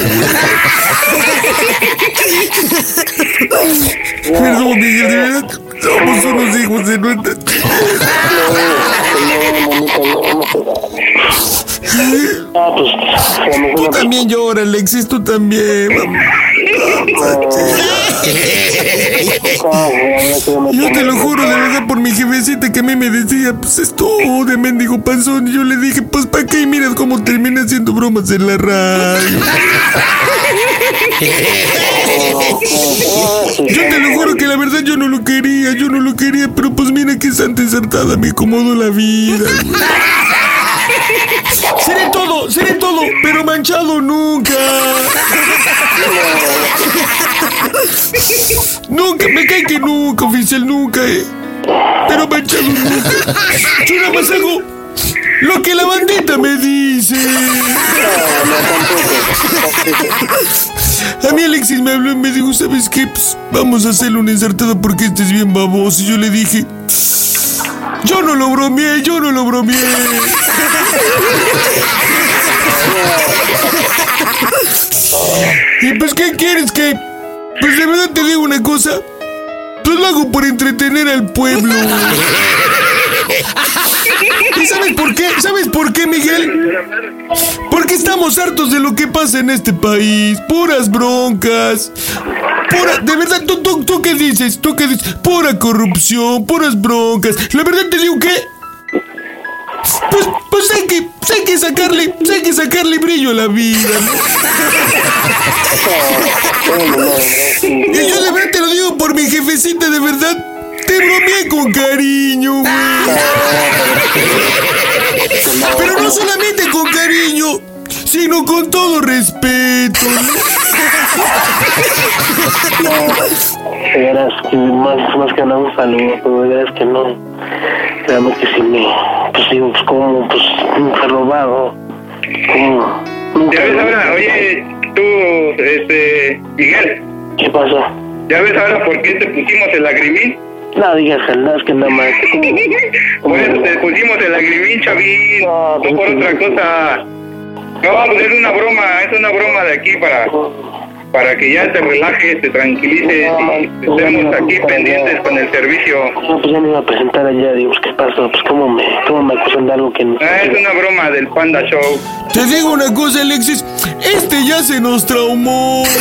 Perdón, Miguel, de verdad, somos unos hijos de nuestra... Ah, Tú también llora, Alexis, tú también. vamos. Yo te lo juro, de verdad, por mi jefecita que a mí me decía, pues es tú, de mendigo panzón. Y yo le dije, pues ¿para qué? Y miras cómo termina haciendo bromas en la radio. Yo te lo juro que la verdad yo no lo quería, yo no lo quería, pero pues mira que santa ensartada me acomodó la vida. Seré todo, seré todo, pero manchado nunca. Nunca, me cae que nunca, oficial, nunca, eh. Pero manchado nunca. Yo nada más hago lo que la bandita me dice. A mí Alexis me habló y me dijo, ¿sabes qué? Pues, vamos a hacerle una ensartada porque este es bien baboso. Y yo le dije, yo no lo bromeé, yo no lo bromeé. Y pues, ¿qué quieres que...? Pues de verdad te digo una cosa. Pues lo hago por entretener al pueblo. ¿Y sabes por qué? ¿Sabes por qué, Miguel? Porque estamos hartos de lo que pasa en este país. Puras broncas. Pura, de verdad, ¿tú, tú, tú qué dices? ¿Tú qué dices? Pura corrupción, puras broncas. La verdad te digo que... Pues, pues hay que, hay que sacarle, hay que sacarle brillo a la vida. ¿no? Y yo de verdad te lo digo por mi jefecita, de verdad. Te bromeé con cariño, güey. Pero no solamente con cariño, sino con todo respeto. De veras que más, más que nada un saludo, pero que no. Créame que si me, pues digo, pues como, pues nunca he robado, ¿Cómo? Ya ves ahora, oye, tú, este, Miguel, ¿Qué pasó? ¿ya ves ahora por qué te pusimos el lagrimín? No digas nada, es que nada más. Por eso te pusimos el lagrimín, Chavín, No, no por otra cosa. No, pues es una broma, es una broma de aquí para, para que ya te relajes, te tranquilices y estemos aquí pendientes con el servicio. No, pues ya me iba a presentar allá, digo, pues, ¿qué pasó? Pues cómo me, cómo me acusan de algo que no... Ah, es una broma del Panda Show. Te digo una cosa, Alexis. Este ya se nos traumó.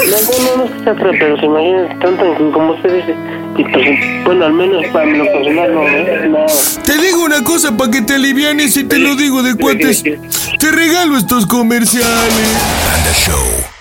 No, no, no, no pero se imagina tanto como usted dice. Y pues, bueno, al menos para lo personal no, ¿eh? Nada. Te digo una cosa para que te alivianes y te lo digo de cuates. Te regalo estos comerciales. Panda Show.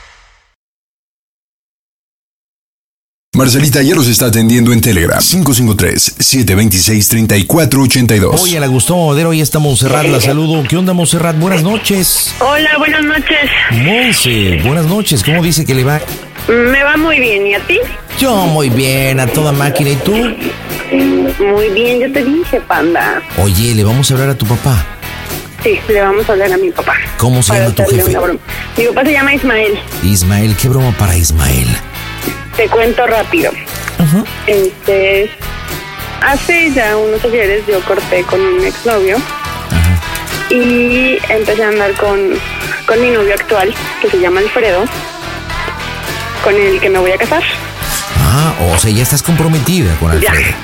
Marcelita ya los está atendiendo en Telegram 553-726-3482. Oye, la Gustavo Madero, hoy está Montserrat, la saludo. ¿Qué onda, Montserrat? Buenas noches. Hola, buenas noches. Monse, buenas noches. ¿Cómo dice que le va? Me va muy bien, ¿y a ti? Yo muy bien, a toda máquina. ¿Y tú? Muy bien, yo te dije, panda. Oye, le vamos a hablar a tu papá. Sí, le vamos a hablar a mi papá. ¿Cómo se llama tu jefe? Mi papá se llama Ismael. Ismael, qué broma para Ismael. Te cuento rápido. Ajá. Este, hace ya unos ayeres yo corté con un exnovio Ajá. y empecé a andar con, con mi novio actual, que se llama Alfredo, con el que me voy a casar. Ah, o sea, ya estás comprometida con Ya. Alfredo.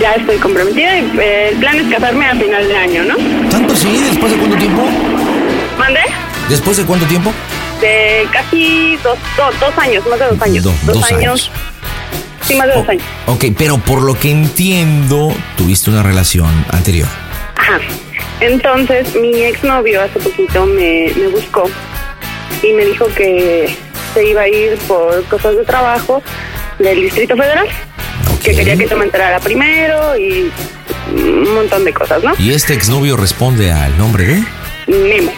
Ya estoy comprometida y eh, el plan es casarme a final de año, ¿no? ¿Tanto sí? ¿Después de cuánto tiempo? ¿Mande? ¿Después de cuánto tiempo? De casi dos, dos, dos años, más de dos años. Do- dos años. Sí, más de dos años. ok, pero por lo que entiendo, tuviste una relación anterior. Ajá. Entonces, mi exnovio hace poquito me, me buscó y me dijo que se iba a ir por cosas de trabajo del Distrito Federal, Ok. que quería que yo me enterara primero y un montón de cosas, ¿no? Y este exnovio responde al nombre de Memo.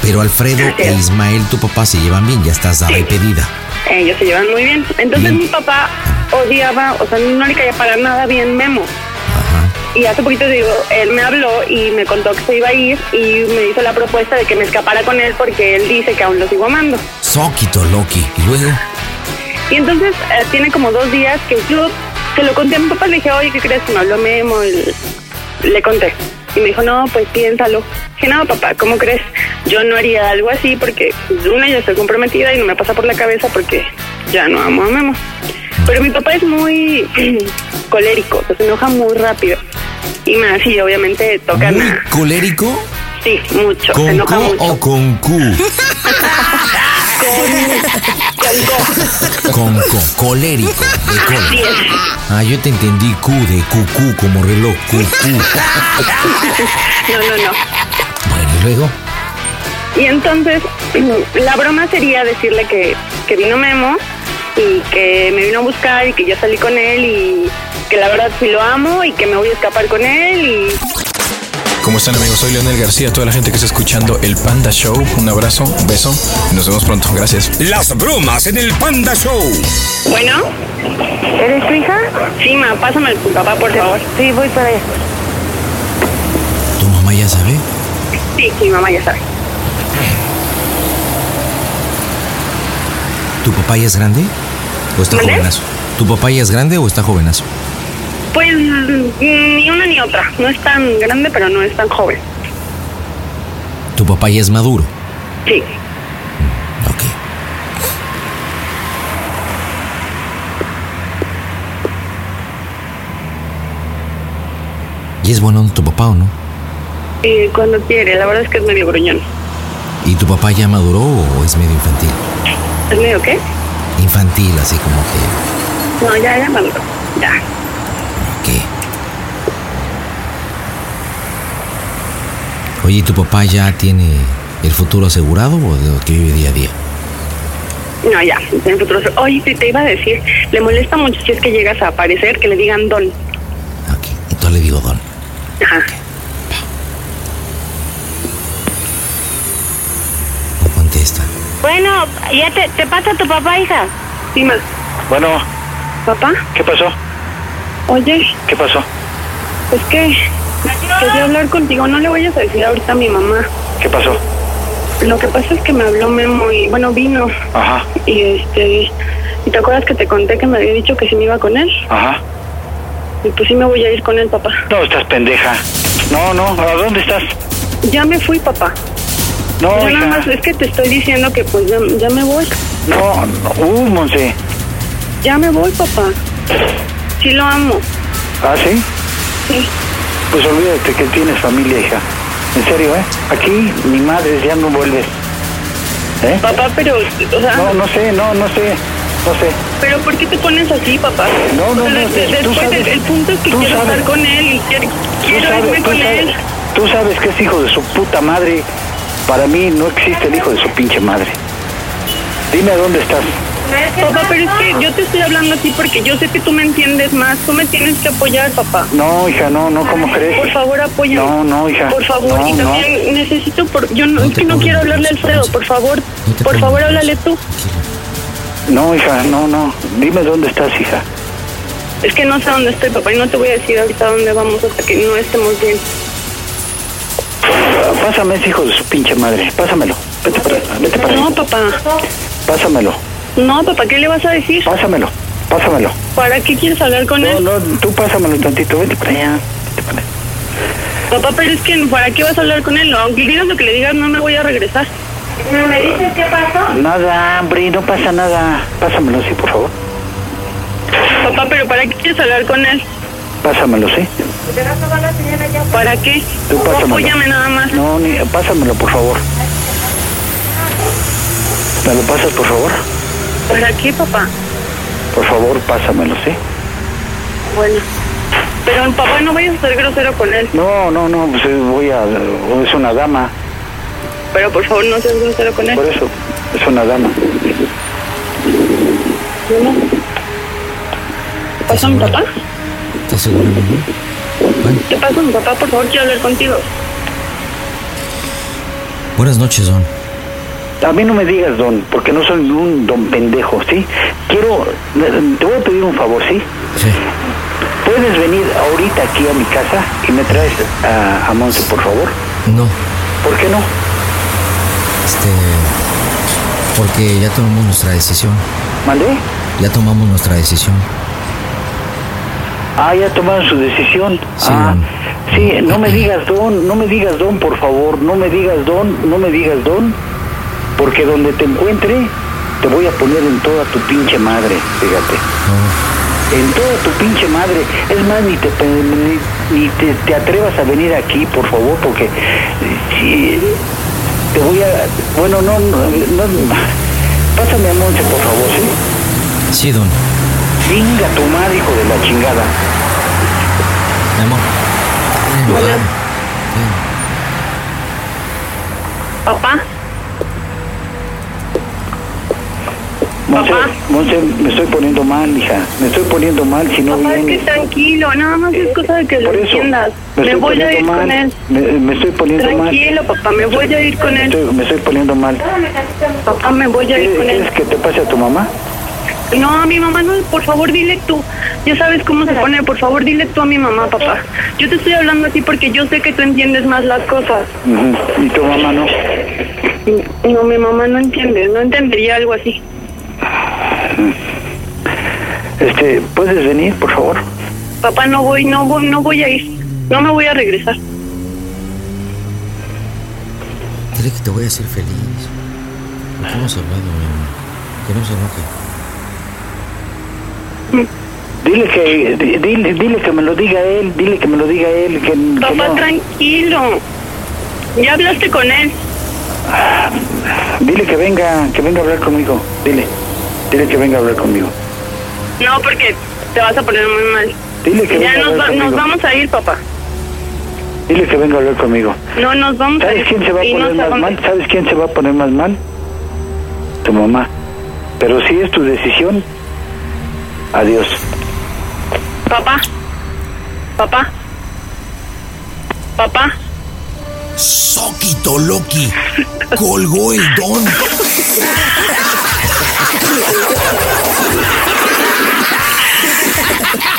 Pero Alfredo e. Ismael, tu papá, se llevan bien, ya estás dada y pedida. Ellos se llevan muy bien. Entonces, Bien. mi papá odiaba, o sea, no le caía para nada bien Memo. Ajá. Y hace poquito digo, él me habló y me contó que se iba a ir y me hizo la propuesta de que me escapara con él porque él dice que aún lo sigo amando. Soquito, Loki. Y luego, Y entonces eh, tiene como dos días que yo se lo conté a mi papá, le dije, oye, ¿qué crees? Me habló Memo, y le conté. Y me dijo, no, pues piénsalo. Dije, no, papá, ¿cómo crees? Yo no haría algo así porque, pues, una, ya estoy comprometida y no me pasa por la cabeza porque ya no amo a Memo. Pero mi papá es muy colérico, se enoja muy rápido. Y más, sí, obviamente tocan muy colérico. Sí, mucho, se ¿Con enoja co mucho. o con Q? Con co, colérico, de Así cola. es. Ah, yo te entendí Q de cucú, como reloj, cucú. No, no, no. Bueno, y luego, Y entonces, la broma sería decirle que, que vino Memo y que me vino a buscar y que yo salí con él y que la verdad sí lo amo y que me voy a escapar con él y... ¿Cómo están amigos? Soy Leonel García, toda la gente que está escuchando el Panda Show. Un abrazo, un beso y nos vemos pronto. Gracias. Las bromas en el Panda Show. Bueno, ¿Eres tu hija? sí, ma, pásame tu papá, por favor. Sí, voy para allá. ¿tu mamá ya sabe? Sí, mi mamá ya sabe. ¿Tu papá ya es grande? ¿O está jovenazo? ¿Tu papá ya es grande o está jovenazo? Pues ni una ni otra. No es tan grande, pero no es tan joven. ¿Tu papá ya es maduro? Sí. Ok. ¿Y es bueno tu papá o no? Y cuando quiere, la verdad es que es medio gruñón. ¿Y tu papá ya maduró o es medio infantil? ¿Es medio qué? Infantil, así como que... No, ya, ya maduro. Ya. ¿Qué? Oye, ¿y tu papá ya tiene el futuro asegurado o de lo que vive día a día? No, ya, en el futuro. Oye, te, te iba a decir, le molesta mucho si es que llegas a aparecer que le digan don. Ok, entonces le digo don. Ajá. No contesta. Bueno, ¿ya te, te pasa tu papá, hija? Sí, ma. Bueno, Papá, ¿qué pasó? Oye, ¿Qué pasó? es que quería hablar contigo. No le vayas a decir ahorita a mi mamá. ¿Qué pasó? Lo que pasa es que me habló Memo y, bueno, vino. Ajá, Y este. ¿Y te acuerdas que te conté que me había dicho que si me iba con él? ajá. Y pues sí me voy a ir con él, papá. No, estás pendeja. No, no, ¿a dónde estás? Ya me fui, papá. No, Yo nada más es que te estoy diciendo que pues ya, ya me voy. No, no, uh, Monse. Ya me voy, papá. Sí lo amo. ¿Ah, sí? Sí. Pues olvídate que tienes familia, hija. En serio, ¿eh? Aquí, mi madre, ya no vuelves. ¿Eh? Papá, pero, o sea, No, no sé, no, no sé, no sé. pero ¿por qué te pones así, papá? No, no, O sea, no, de- después sabes- el, el punto es que quiero sabes- estar con él y quiero, quiero sabes, irme con sabes- él. Tú sabes que es hijo de su puta madre. Para mí no existe el hijo de su pinche madre. Dime dónde estás. Papá, pero es que yo te estoy hablando así porque yo sé que tú me entiendes más. Tú me tienes que apoyar, papá. No, hija, no, no, ¿cómo crees? Por favor, apóyame. No, no, hija. Por favor, No, y no. también necesito por yo no, es que no quiero hablarle a Alfredo, por favor. Por favor, háblale tú. No, hija, no, no. Dime dónde estás, hija. Es que no sé dónde estoy, papá, y no te voy a decir ahorita dónde vamos hasta que no estemos bien. Pásame ese hijo de su pinche madre. Pásamelo. Vete para, vete para No, ahí. papá. Pásamelo. No, papá, ¿qué le vas a decir? Pásamelo. Pásamelo. ¿Para qué quieres hablar con No, él? no, tú pásamelo tantito. Vete para allá. Papá, pero es que ¿para qué vas a hablar con él? Aunque digas lo que le digas, no me voy a regresar. ¿Me dices qué pasó? Nada, hombre, no pasa nada. Pásamelo, sí, por favor. Papá, pero ¿para qué quieres hablar con él? Pásamelo, sí. ¿Para qué? Tú pásamelo. Apóyame nada más. No, ni, pásamelo, por favor. ¿Me lo pasas, por favor? ¿Para qué, papá? Por favor, pásamelo, ¿sí? Bueno. Pero papá, no vayas a ser grosero con él. No, no, no, pues eh, voy a... Es una dama, Pero por favor, no seas grosero con él. por eso. Es una dama. Bueno. ¿Te pasa mi papá? ¿Estás seguro, amigo? ¿Te pasa mi papá? Por favor, quiero hablar contigo. Buenas noches, Don. A mí no me digas don, porque no soy un don pendejo, ¿sí? Quiero... Te voy a pedir un favor, ¿sí? Sí. ¿Puedes venir ahorita aquí a mi casa y me traes a, a Monse, por favor? No, ¿Por qué no? este... Porque ya tomamos nuestra decisión. ¿Mandé? Ya tomamos nuestra decisión. Ah, ya tomaron su decisión. Sí, ah, don. sí, no me digas don, no me digas don, por favor, no me digas don, no me digas don, porque donde te encuentre te voy a poner en toda tu pinche madre, fíjate. En toda tu pinche madre. Es más, ni te, ni, ni te, te atrevas a venir aquí, por favor, porque si te voy a... Bueno, no, no, no pásame a Monse, por favor, ¿sí? Sí, Don. Venga tu madre, hijo de la chingada. Mi amor. Hola. Papá. Monse, Papá. Monse, me estoy poniendo mal, hija. Me estoy poniendo mal si no Papá, es que tranquilo, nada más es cosa de que lo entiendas. me Me voy a ir mal. con él. Me, me estoy poniendo Tranquilo, papá, me voy a ir con mal. él. Estoy- me estoy poniendo mal. Papá, me voy a ir con ¿Quieres él. que te pase a tu mamá? No, a mi mamá no, por favor dile tú. Ya sabes cómo se pone, por favor dile tú a mi mamá, papá. Yo te estoy hablando así porque yo sé que tú entiendes más las cosas. Ujú. Y tu mamá no. No, mi mamá no entiende, no entendería algo así. Este, ¿puedes venir, por favor? Papá, no voy, no voy, no voy a ir. No me voy a regresar. Dile que te voy a hacer feliz. Lo que hemos hablado, mi amor. Que no se enoje. Dile que, di- dile, dile que me lo diga él, dile que me lo diga él, que, que Papá, no. tranquilo. Ya hablaste con él. Dile que venga, que venga a hablar conmigo. Dile, dile que venga a hablar conmigo. No, porque te vas a poner muy mal. Dile que Ya venga a nos, hablar va- conmigo. nos vamos a ir, papá. Dile que venga a hablar conmigo. No, nos vamos a ¿Sabes ir. quién se va a poner más mal? ¿Sabes quién se va a poner más mal? Tu mamá. Pero si es tu decisión, adiós. Papá. Papá. Papá. Soquito Loki. Colgó el don.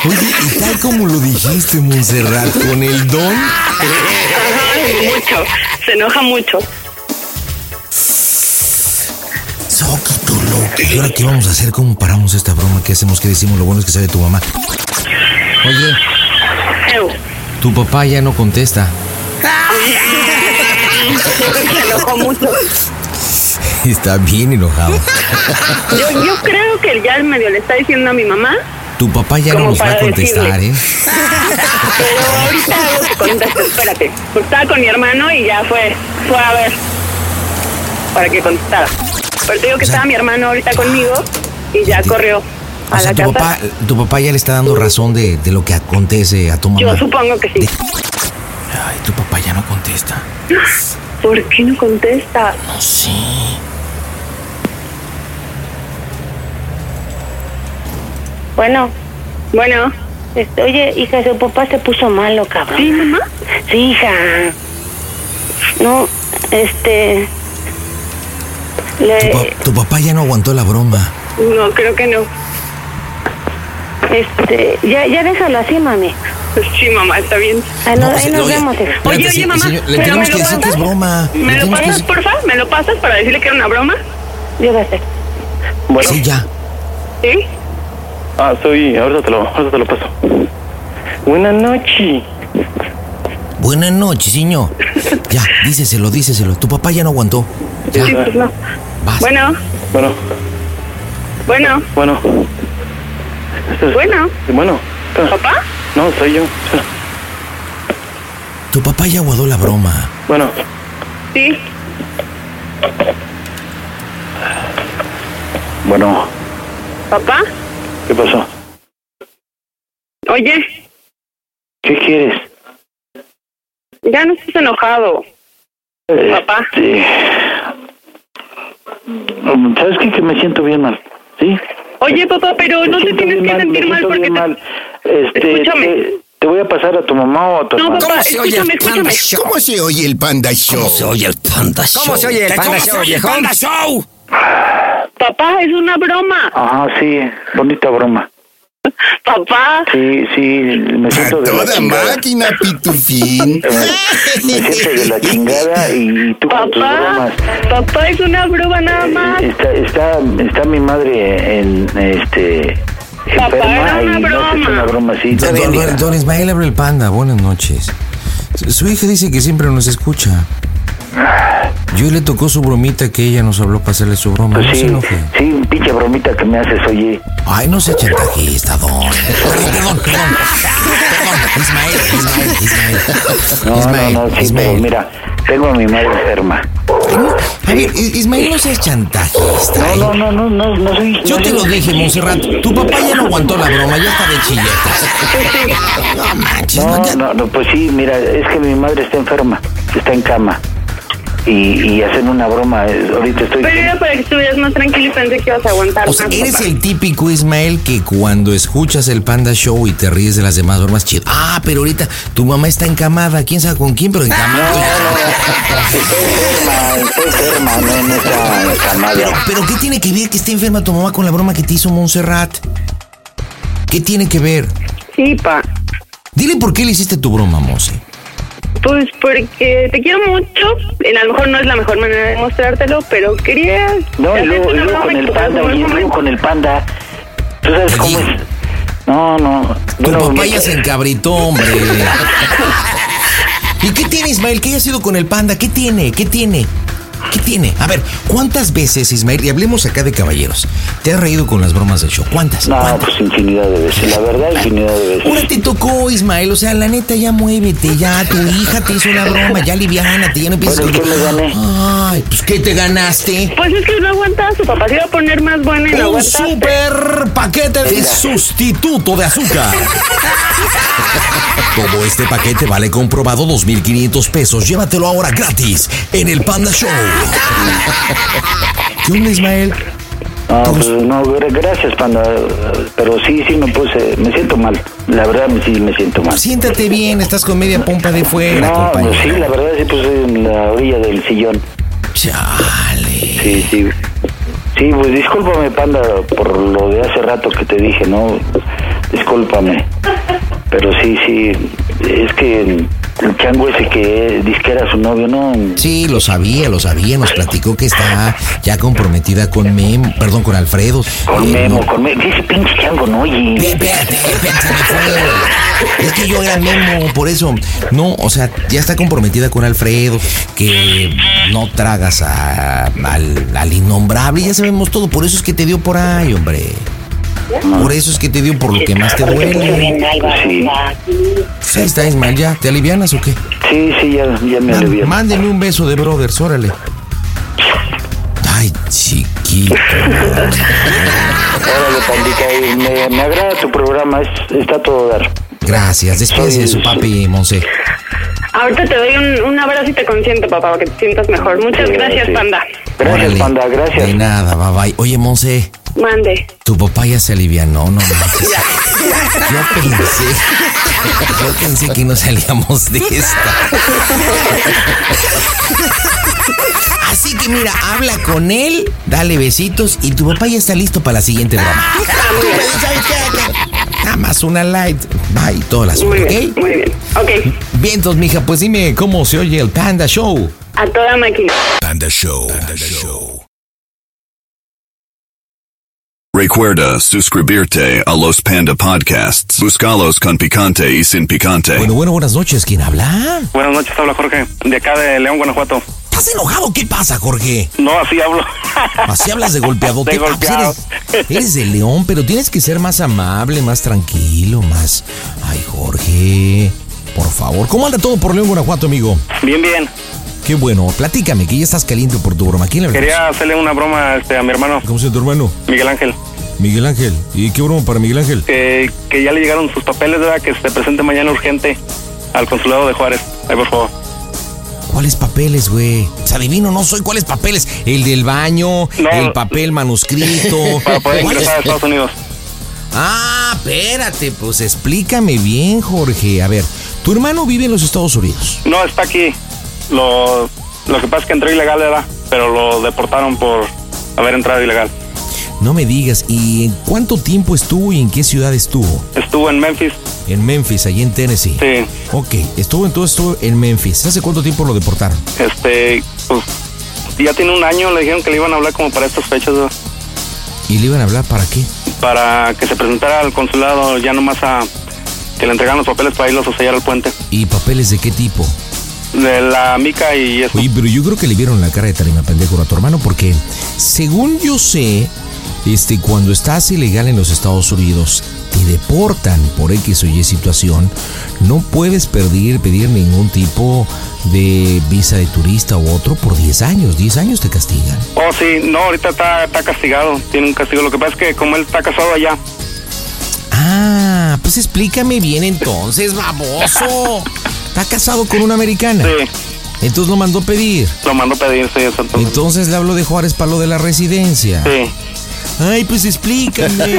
Oye, y cae como lo dijiste, Montserrat, con el don. Ajá, mucho. Se enoja mucho. Soquito loco. ¿Y ahora qué vamos a hacer? ¿Cómo paramos esta broma? ¿Qué hacemos? ¿Qué decimos? Lo bueno es que sabe tu mamá. Oye, tu papá ya no contesta. Se enojó mucho. Está bien enojado. Yo, yo creo que ya medio le está diciendo a mi mamá, Tu papá ya no nos va a contestar, decirle. ¿eh? pero ahorita conteste, espérate. Porque estaba con mi hermano y ya fue, fue a ver para que contestara. Pero te digo que estaba mi hermano ahorita conmigo y ya corrió a O sea, la tu casa. papá, tu papá ya le está dando razón de, de lo que acontece a tu mamá. Yo supongo que sí. Ay, tu papá ya no contesta. ¿Por qué no contesta? No sé. Bueno, Bueno, este, oye, hija, su papá se puso malo, cabrón. ¿sí, mamá? Sí, hija. No, este. Tu, Le, pa- tu papá ya no aguantó la broma. No, creo que no. este, ya, ya déjalo así, mami. Sí, mamá, está bien. Ahí, no- No, ahí se- nos oye, vemos, Oye, sí, oye, mamá. señor, le ¿pero tenemos me que lo decir que es broma. ¿Me lo que pasas, decir- porfa? ¿Me lo pasas para decirle que era una broma? Llévate. Bueno, Sí, ya. ¿Sí? Ah, soy, ahorita te lo, ahorita te lo paso. Buenas noches. Buenas noches, señor. Ya, díceselo, díceselo. Tu papá ya no aguantó. Ya, Sí, pues no. vas. Bueno, Bueno, bueno, bueno. Esto es- bueno. Bueno. ¿Papá? No, soy yo. Tu papá ya aguadó la broma. Bueno, Sí. bueno, ¿Papá? ¿Qué pasó? Oye, ¿Qué quieres? ya no estés enojado. Papá. Este, ¿Sabes qué? Que me siento bien mal. ¿Sí? Oye, papá, pero Me no te tienes que mal, sentir mal porque te... mal. Este, Escúchame. Te, te voy a pasar a tu mamá o a tu No, hermano. papá, escúchame, escúchame. ¿Cómo se oye el Panda Show? ¿Cómo se oye el Panda Show? ¿Cómo se oye el Panda Show, viejo? Show! Papá, es una broma. Ajá, sí, bonita broma. Papá. Sí, sí, me siento de la Toda chingada. máquina, pitufín. Me siento de la chingada y tú con tus Papá, bromas. papá, es una broma nada más. Está, está, está mi madre en este Papá, era una no sé, es broma. una broma sí. Está Don, bien, don- hija. don Ismael abre el Panda. Buenas noches. Su- Su hija dice que siempre nos escucha. Yo le tocó su bromita que ella nos habló para hacerle su broma. Pues no se sí, sí, pinche bromita que me haces, oye. Ay, no se chantajista, don. Perdón, perdón, perdón. Ismael, Ismael, Ismael. No, Ismael, no, no, sí, pero Ismael. mira, tengo a mi madre enferma. A ver, Ismael, no seas chantajista. No, ¿eh? no, no, no, no, no soy... Yo no te lo dije, Monserrat. Tu papá ya no aguantó la broma, ya está de chilletas. No manches, no, No, no, no, pues sí, mira, es que mi madre está enferma, está en cama. Y, y hacen una broma, eh, ahorita estoy... Pero era para que estuvieras más tranquilo y pensé que ibas a aguantar O sea, más, eres papá. el típico Ismael que cuando escuchas el Panda Show y te ríes de las demás bromas, chido. Ah, pero ahorita tu mamá está encamada, quién sabe con quién, pero encamada. enferma, está enferma, no, no está encamada. Pero, pero ¿qué tiene que ver que esté enferma tu mamá con la broma que te hizo Montserrat? ¿Qué tiene que ver? Sí, pa. Dile por qué le hiciste tu broma, Monse. Pues porque te quiero mucho. a lo mejor no es la mejor manera de mostrártelo, pero quería. No, y luego, luego con el panda, luego con el panda. ¿Tú sabes cómo es? No, no. Tu Bueno, papá ya se encabritó, hombre. ¿Y qué tiene Ismael? ¿Qué haya sido con el panda? ¿Qué tiene? ¿Qué tiene? ¿Qué tiene? A ver, ¿cuántas veces, Ismael, y hablemos acá de caballeros, te has reído con las bromas del show? ¿Cuántas? No, ¿Cuántas? pues infinidad de veces. La verdad, infinidad de veces. Ahora te tocó, Ismael, o sea, la neta, ya muévete, ya, tu hija te hizo la broma, ya liviánate, ya no empieces Bueno, ¿y con- qué me gané? Ay, pues, ¿qué te ganaste? Pues es que no aguantaba, su papá se iba a poner más buena y no Un super paquete de sustituto de azúcar. Todo este paquete vale comprobado 2.500 pesos. Llévatelo ahora gratis en el Panda Show. ¿Qué onda, Ismael? No, pues no, gra- gracias, panda. Pero sí, sí me puse, me siento mal. La verdad, sí me siento mal. Siéntate bien, estás con media pompa de fuera, No, pues sí, la verdad, sí puse en la orilla del sillón. Chale. Sí, sí. Sí, pues discúlpame, panda, por lo de hace rato que te dije, ¿no? Discúlpame. pero sí, sí, es que el chango ese que dice que era su novio, ¿no? Sí, lo sabía, lo sabía. Nos platicó que está ya comprometida con Memo, perdón, con Alfredo. Con Eh, Memo, no- con Memo. Ese pinche chango, no, oye. Espérate, espérate, me fue. Es que yo era Memo, por eso. No, o sea, ya está comprometida con Alfredo, que no tragas a- al, al innombrable, ya sabemos todo. Por eso es que te dio por ahí, hombre. Por eso es que te dio por lo que más te duele. Sí. Sí, está Ismael, ¿ya? ¿Te alivianas o qué? Sí, sí, ya, ya me alivié. Mándeme un beso de brothers, órale. Ay, chiquito. Órale, pandita, y me, me agrada tu programa, es, está todo dar. Gracias, despídese de su papi, Monse. Ahorita te doy un, un abrazo y te consiento, papá, para que te sientas mejor. Muchas gracias, panda. Gracias, Órale. panda, gracias. De nada, bye bye. Oye, Monse, Mande. tu papá ya se alivianó, no manches. Yo pensé, yo pensé que no salíamos de esta. Así que mira, habla con él, dale besitos y tu papá ya está listo para la siguiente ¿sabes qué? Nada más una light. Bye, todas las Muy ¿ok? bien, muy bien. Ok. Bien, entonces, mija, pues dime cómo se oye el Panda Show. A toda máquina. Panda Show. Panda Show. Recuerda suscribirte a los Panda Podcasts. Buscalos con picante y sin picante. Bueno, bueno, buenas noches. ¿Quién habla? Buenas noches, habla Jorge, de acá de León, Guanajuato. ¿Estás enojado? ¿Qué pasa, Jorge? No, así hablo. Así hablas de golpeado. De ¿Qué pasa? golpeado. Eres, eres de León, pero tienes que ser más amable, más tranquilo, más... Ay, Jorge, por favor. ¿Cómo anda todo por León, Guanajuato, amigo? Bien, bien. Qué bueno. Platícame, que ya estás caliente por tu broma. ¿Quién le? Quería hacerle una broma este, a mi hermano, ¿Cómo se llama tu hermano? Miguel Ángel. Miguel Ángel. ¿Y qué broma para Miguel Ángel? Que, que ya le llegaron sus papeles, ¿verdad? Que se presente mañana urgente al consulado de Juárez. Ahí, por favor. ¿Cuáles papeles, güey? O sea, adivino, no soy. ¿Cuáles papeles? El del baño, No. el papel manuscrito. Para poder ingresar a Estados Unidos. Ah, espérate, pues explícame bien, Jorge. A ver, tu hermano vive en los Estados Unidos. No, está aquí. Lo, lo que pasa es que entró ilegal, ¿verdad? Pero lo deportaron por haber entrado ilegal. No me digas, ¿y en cuánto tiempo estuvo y en qué ciudad estuvo? Estuvo en Memphis. En Memphis, allí en Tennessee. Sí. Ok, estuvo entonces estuvo en Memphis. ¿Hace cuánto tiempo lo deportaron? Este, pues, ya tiene un año. Le dijeron que le iban a hablar como para estas fechas. ¿Y le iban a hablar para qué? para que se presentara al consulado ya nomás a que le entregaran los papeles para irlos a sellar al puente. ¿Y papeles de qué tipo? De la mica y eso. Oye, pero yo creo que le vieron la cara de tarima pendejo a tu hermano porque, según yo sé, este, cuando estás ilegal en los Estados Unidos, te deportan por X o Y situación, no puedes pedir, pedir ningún tipo de visa de turista u otro por 10 años. 10 años te castigan. Oh, sí, no, ahorita está, está castigado, tiene un castigo. Lo que pasa es que como él está casado allá, Ah, pues explícame bien entonces, baboso. Está casado con una americana. Sí. Entonces lo mandó pedir. lo mandó pedir, sí, exacto. Entonces le hablo de Juárez para lo de la residencia. Sí. Ay, pues explícame.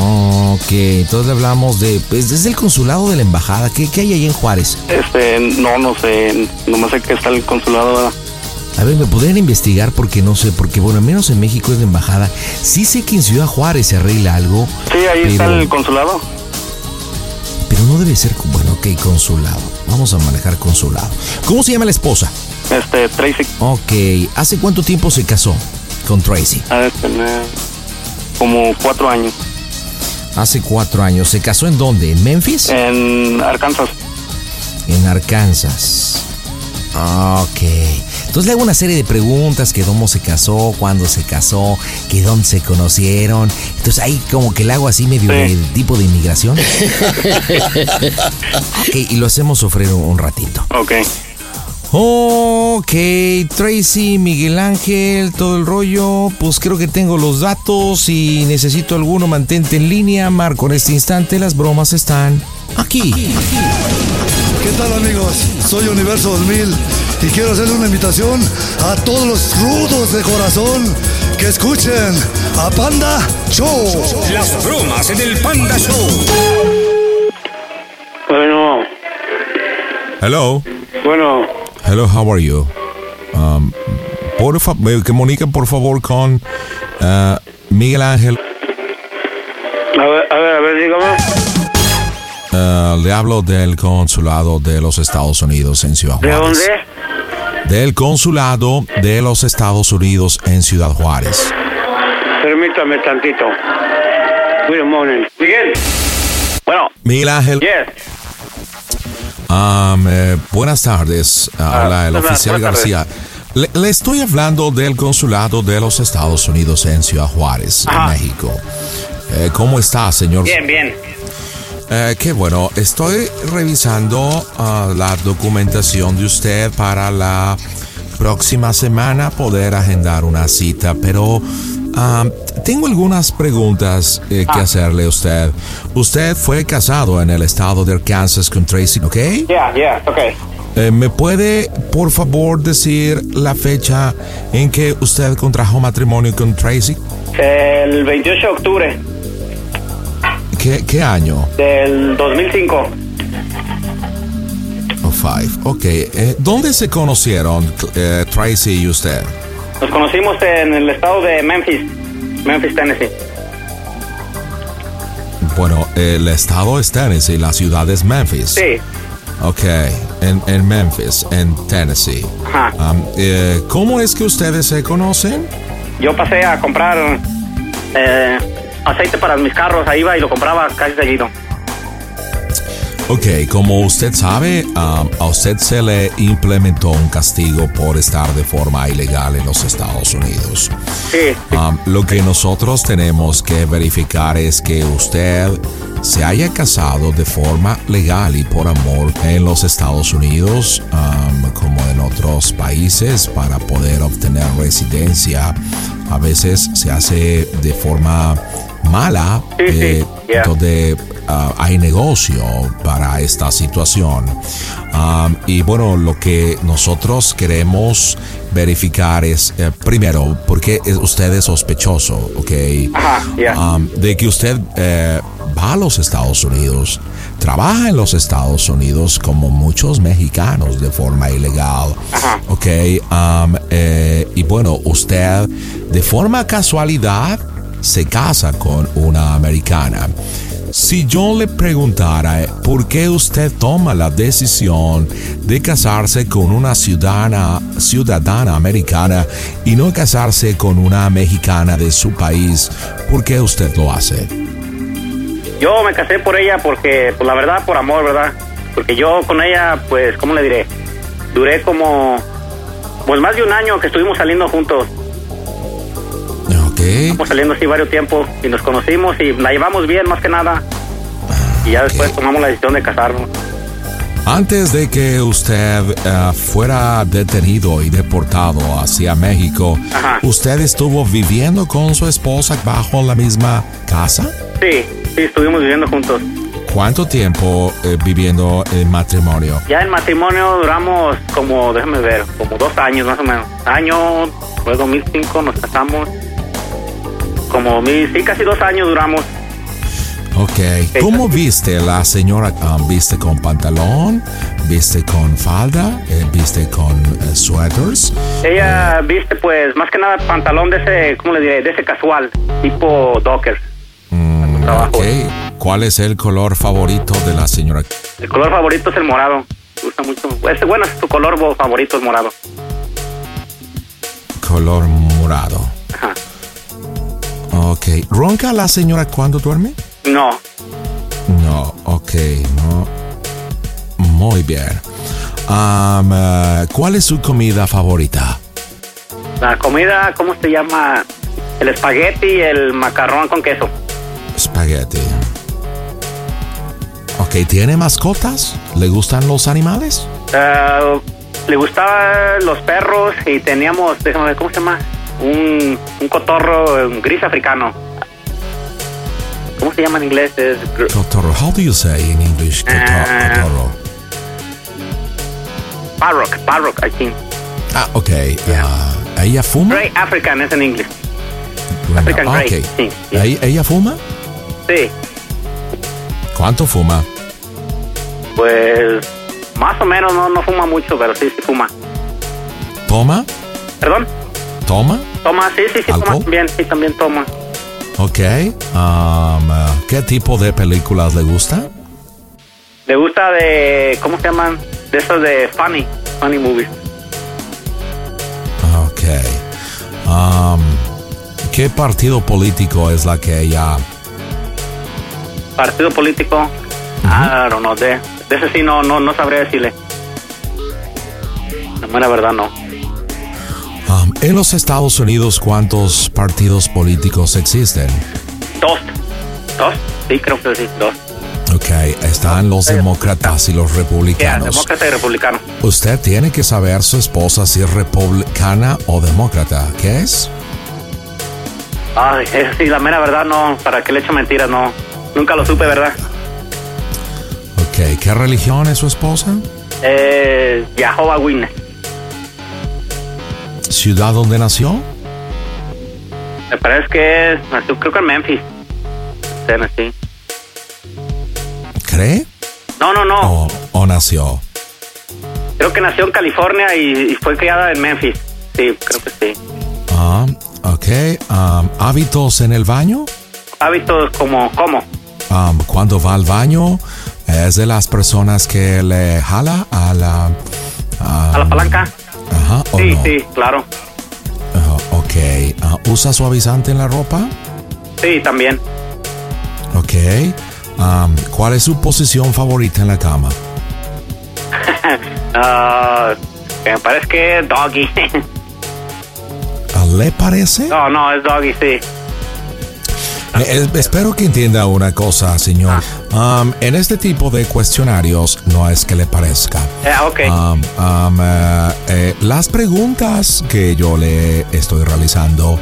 ok, entonces le hablamos de. Pues desde el consulado de la embajada. ¿Qué, qué hay ahí en Juárez? Este, no, no sé, nomás sé que está el consulado, ¿verdad? A ver, ¿me podrían investigar? Porque no sé, porque bueno, al menos en México es la embajada. Sí sé que en Ciudad Juárez se arregla algo. Sí, ahí está el consulado. Pero no debe ser. Bueno, ok, consulado. Vamos a manejar consulado. ¿Cómo se llama la esposa? Este, Tracy Ok, ¿hace cuánto tiempo se casó con Tracy? tener como cuatro años. Hace cuatro años. ¿Se casó en dónde? ¿En Memphis? En Arkansas. En Arkansas. Ok. Entonces le hago una serie de preguntas, que cómo se casó, cuándo se casó, que dónde se conocieron. Entonces ahí como que le hago así medio de tipo de inmigración. ok, y lo hacemos sufrir un, un ratito. Ok. Ok, Tracy, Miguel Ángel, todo el rollo. Pues creo que tengo los datos y necesito alguno, mantente en línea. Marco, en este instante las bromas están aquí. ¿Qué tal amigos? Soy Universo 2000 y quiero hacerle una invitación a todos los rudos de corazón que escuchen a Panda Show. Las bromas en el Panda Show. Bueno, Hello. bueno, Hello, how are you? Um, por favor, comunica por favor con uh, Miguel Ángel. a ver, a ver, A ver, dígame. Eh, le hablo del consulado de los Estados Unidos en Ciudad ¿De Juárez. dónde? Del consulado de los Estados Unidos en Ciudad Juárez. Permítame tantito. A moment. Miguel. Bueno. Miguel Ángel. Um, eh, buenas tardes. Habla el Ah, oficial García. Le, le estoy hablando del consulado de los Estados Unidos en Ciudad Juárez, en México. Eh, ¿Cómo está, señor? Bien, bien. Eh, qué bueno, estoy revisando ah, la documentación de usted para la próxima semana poder agendar una cita, pero ah, tengo algunas preguntas eh, que hacerle a usted. Usted fue casado en el estado de Arkansas con Tracy, ¿ok? Yeah, yeah, okay. Eh, ¿Me puede, por favor, decir la fecha en que usted contrajo matrimonio con Tracy? El 28 de octubre ¿Qué, qué año? del 2005. Oh, five. Ok. Eh, ¿Dónde se conocieron eh, Tracy y usted? Nos conocimos en el estado de Memphis, Memphis, Tennessee. Bueno, el estado es Tennessee, la ciudad es Memphis. Sí. Ok, en, en Memphis, en Tennessee. Ajá. Um, eh, ¿Cómo es que ustedes se conocen? Yo pasé a comprar eh, aceite para mis carros, ahí iba y lo compraba casi seguido. Ok, como usted sabe, um, a usted se le implementó un castigo por estar de forma ilegal en los Estados Unidos. Sí. Um, lo que nosotros tenemos que verificar es que usted se haya casado de forma legal y por amor en los Estados Unidos, um, como en otros países, para poder obtener residencia. A veces se hace de forma mala, eh, yeah. donde ah, hay negocio para esta situación. Um, y bueno, lo que nosotros queremos verificar es, eh, primero, porque usted es sospechoso, ¿ok? Ajá, yeah. Um, de que usted eh, va a los Estados Unidos, trabaja en los Estados Unidos como muchos mexicanos de forma ilegal. Ok, um, y bueno, usted de forma casualidad se casa con una americana. Si yo le preguntara por qué usted toma la decisión de casarse con una ciudadana, ciudadana americana y no casarse con una mexicana de su país, ¿por qué usted lo hace? Yo me casé por ella porque, pues la verdad, por amor, ¿verdad? Porque yo con ella, pues, ¿cómo le diré? Duré como, pues más de un año que estuvimos saliendo juntos. Ok. Estuvimos saliendo así varios tiempos y nos conocimos y la llevamos bien más que nada. Y ya después tomamos la decisión de casarnos. Antes de que usted eh, fuera detenido y deportado hacia México, Ajá. ¿usted estuvo viviendo con su esposa bajo la misma casa? Sí, sí, estuvimos viviendo juntos. ¿Cuánto tiempo eh, viviendo en matrimonio? Ya en matrimonio duramos como, déjame ver, como dos años más o menos. Año, fue 2005, nos casamos. Como, mil- sí, casi dos años duramos. Ok. ¿Cómo viste la señora? Um, ¿Viste con pantalón? ¿Viste con falda? Eh, ¿Viste con eh, suéteres? Ella viste, pues, más que nada pantalón de ese, ¿cómo le diré? De ese casual, tipo docker. Mm, ok. ¿Cuál es el color favorito de la señora? El color favorito es el morado. Me gusta mucho. Ese, bueno, es tu color favorito, el morado. Color morado. Ajá. Ok. ¿Ronca la señora cuando duerme? No, No, ok, no. Muy bien. Um, ¿Cuál es su comida favorita? la comida, ¿cómo se llama? El espagueti y el macarrón con queso. Spaghetti. Ok, ¿tiene mascotas? ¿Le gustan los animales? Ah, le gustaban los perros y teníamos, déjame ver, ¿cómo se llama? Un, un cotorro un gris africano. ¿Cómo se llama en inglés? Es Cotorro. How do you say in English? Coto- Ah. Cotorro. Parrock, parrock, I think. Ah, ok. Ah, ¿Ella fuma? Grey African es en inglés. Bueno, African ok. Grey, sí. ¿Ella, ella fuma? Sí, ¿Cuánto fuma? pues más o menos, no, no fuma mucho, pero sí, sí fuma. ¿Toma? ¿Perdón? ¿Toma? Toma, sí, sí, sí, toma ¿Alcohol? también, sí, también toma. Ok. Um, uh, ¿Qué tipo de películas le gusta? Le gusta de, ¿cómo se llaman? De esos de funny, funny movies. Ok. Um, ¿Qué partido político es la que ella... Partido político, I don't know, de, de ese sí no, no, no sabría decirle. La mera verdad no. Um, en los Estados Unidos, ¿cuántos partidos políticos existen? Dos. ¿Dos? Sí, creo que sí, dos. Ok, están los demócratas y los republicanos. demócrata y republicano. Usted tiene que saber su esposa si es republicana o demócrata. ¿Qué es? Ay, eso sí, la mera verdad no, para que le eche mentiras, no. Nunca lo supe, ¿verdad? Ok, ¿qué religión es su esposa? Eh, Jehovah Witness. ¿Ciudad donde nació? Me parece que es, nació, creo que en Memphis. Tennessee. ¿Cree? No, no, no. ¿O, o nació? Creo que nació en California y, y fue criada en Memphis. Sí, creo que sí. Ah, ok. Um, ¿Hábitos en el baño? Hábitos como, ¿cómo? Um, cuando va al baño, es de las personas que le jala a la... ¿A la palanca? Ajá, ¿o Sí, no? sí, claro. Ajá, ok. Ah, ¿Usa suavizante en la ropa? Sí, también. Ok. Um, ¿Cuál es su posición favorita en la cama? Ah, me parece que es Doggy. Ah, ¿Le parece? no, no, es Doggy, sí. Eh, espero que entienda una cosa, señor. Um, en este tipo de cuestionarios no es que le parezca. Eh, ok. Um, um, eh, eh, las preguntas que yo le estoy realizando,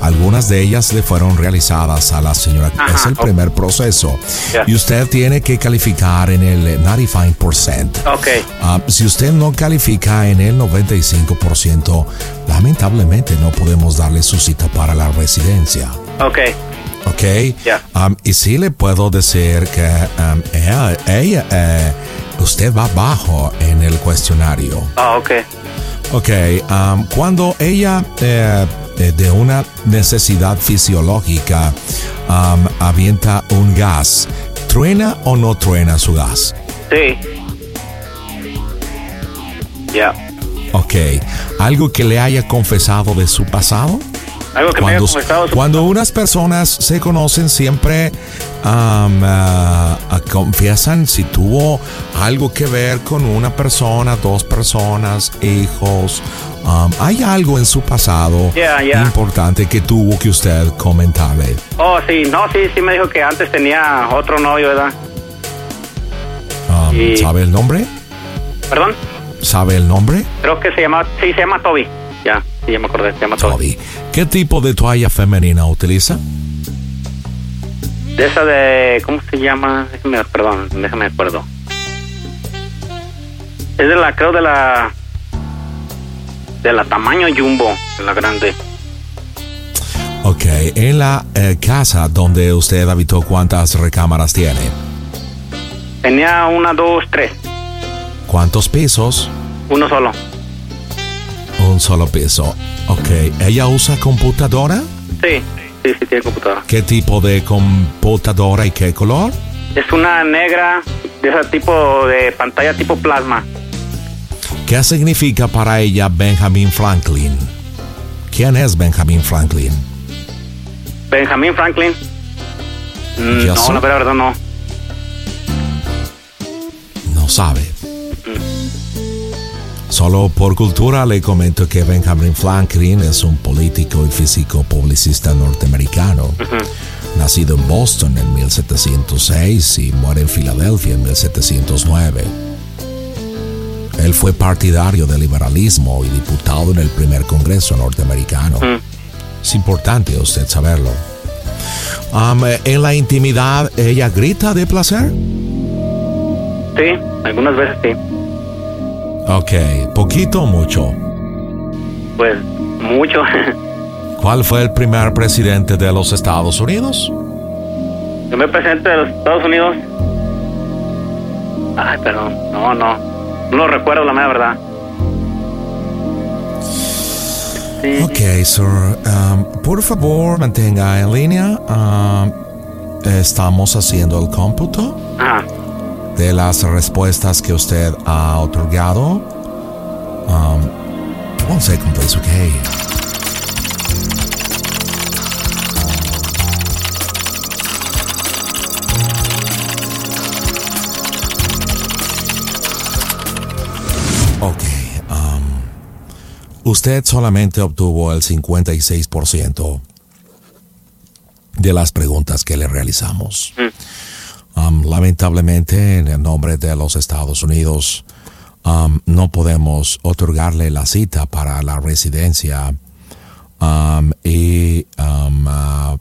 algunas de ellas le fueron realizadas a la señora. Ajá, es el ok. primer proceso. Ya. Y usted tiene que calificar en el 95%. Ok. Ah, si usted no califica en el 95%, lamentablemente no podemos darle su cita para la residencia. Ok. ¿Ok? Ya. Um, y sí le puedo decir que um, ella, ella, eh, usted va bajo en el cuestionario. Ah, ok. Ok, um, cuando ella eh, eh, de una necesidad fisiológica um, avienta un gas, ¿truena o no truena su gas? Sí. Ya. Ok, ¿algo que le haya confesado de su pasado? Algo que Cuando, cuando unas personas se conocen siempre um, ah, confiesan si tuvo algo que ver con una persona, dos personas, hijos. um, hay algo en su pasado importante que tuvo que usted comentarle. Oh, sí, no, sí, sí me dijo que antes tenía otro novio, ¿verdad? Um, Y- ¿Sabe el nombre? ¿Perdón? ¿Sabe el nombre? Creo que se llama, sí, se llama Toby. Ya, sí, ya me acordé, se llama Toby. ¿Qué tipo de toalla femenina utiliza? De esa de, ¿cómo se llama? Déjame, perdón, déjame acuerdo. Es de la, creo de la, de la tamaño jumbo, de la grande. Ok, en la eh, casa donde usted habitó, ¿cuántas recámaras tiene? Tenía una, dos, tres, ¿Cuántos pisos? uno solo. Un solo piso. Ok, ¿ella usa computadora? Sí, sí, sí, tiene computadora. ¿Qué tipo de computadora y qué color? Es una negra, de ese tipo de pantalla tipo plasma. ¿Qué significa para ella Benjamin Franklin? ¿Quién es Benjamin Franklin? Benjamin Franklin. Mm, no, la verdad no. No sabe. Solo por cultura le comento que Benjamin Franklin es un político y físico publicista norteamericano. Nacido en Boston en 1706 y muere en Filadelfia en 1709. Él fue partidario del liberalismo y diputado en el primer Congreso norteamericano. Es importante usted saberlo. Um, en la intimidad, ¿ella grita de placer? Sí, algunas veces sí. Ok, poquito o mucho. Pues mucho. ¿Cuál fue el primer presidente de los Estados Unidos? Primer presidente de los Estados Unidos. Ay, perdón. No, no. No lo recuerdo, la mera verdad. Ok, sir. Um, por favor, mantenga en línea. Um, estamos haciendo el cómputo Ajá. De las respuestas que usted ha otorgado. Um, one second, please, okay. Ok. um, usted solamente obtuvo el 56% de las preguntas que le realizamos. Um, lamentablemente, en el nombre de los Estados Unidos, um, no podemos otorgarle la cita para la residencia um, y ah,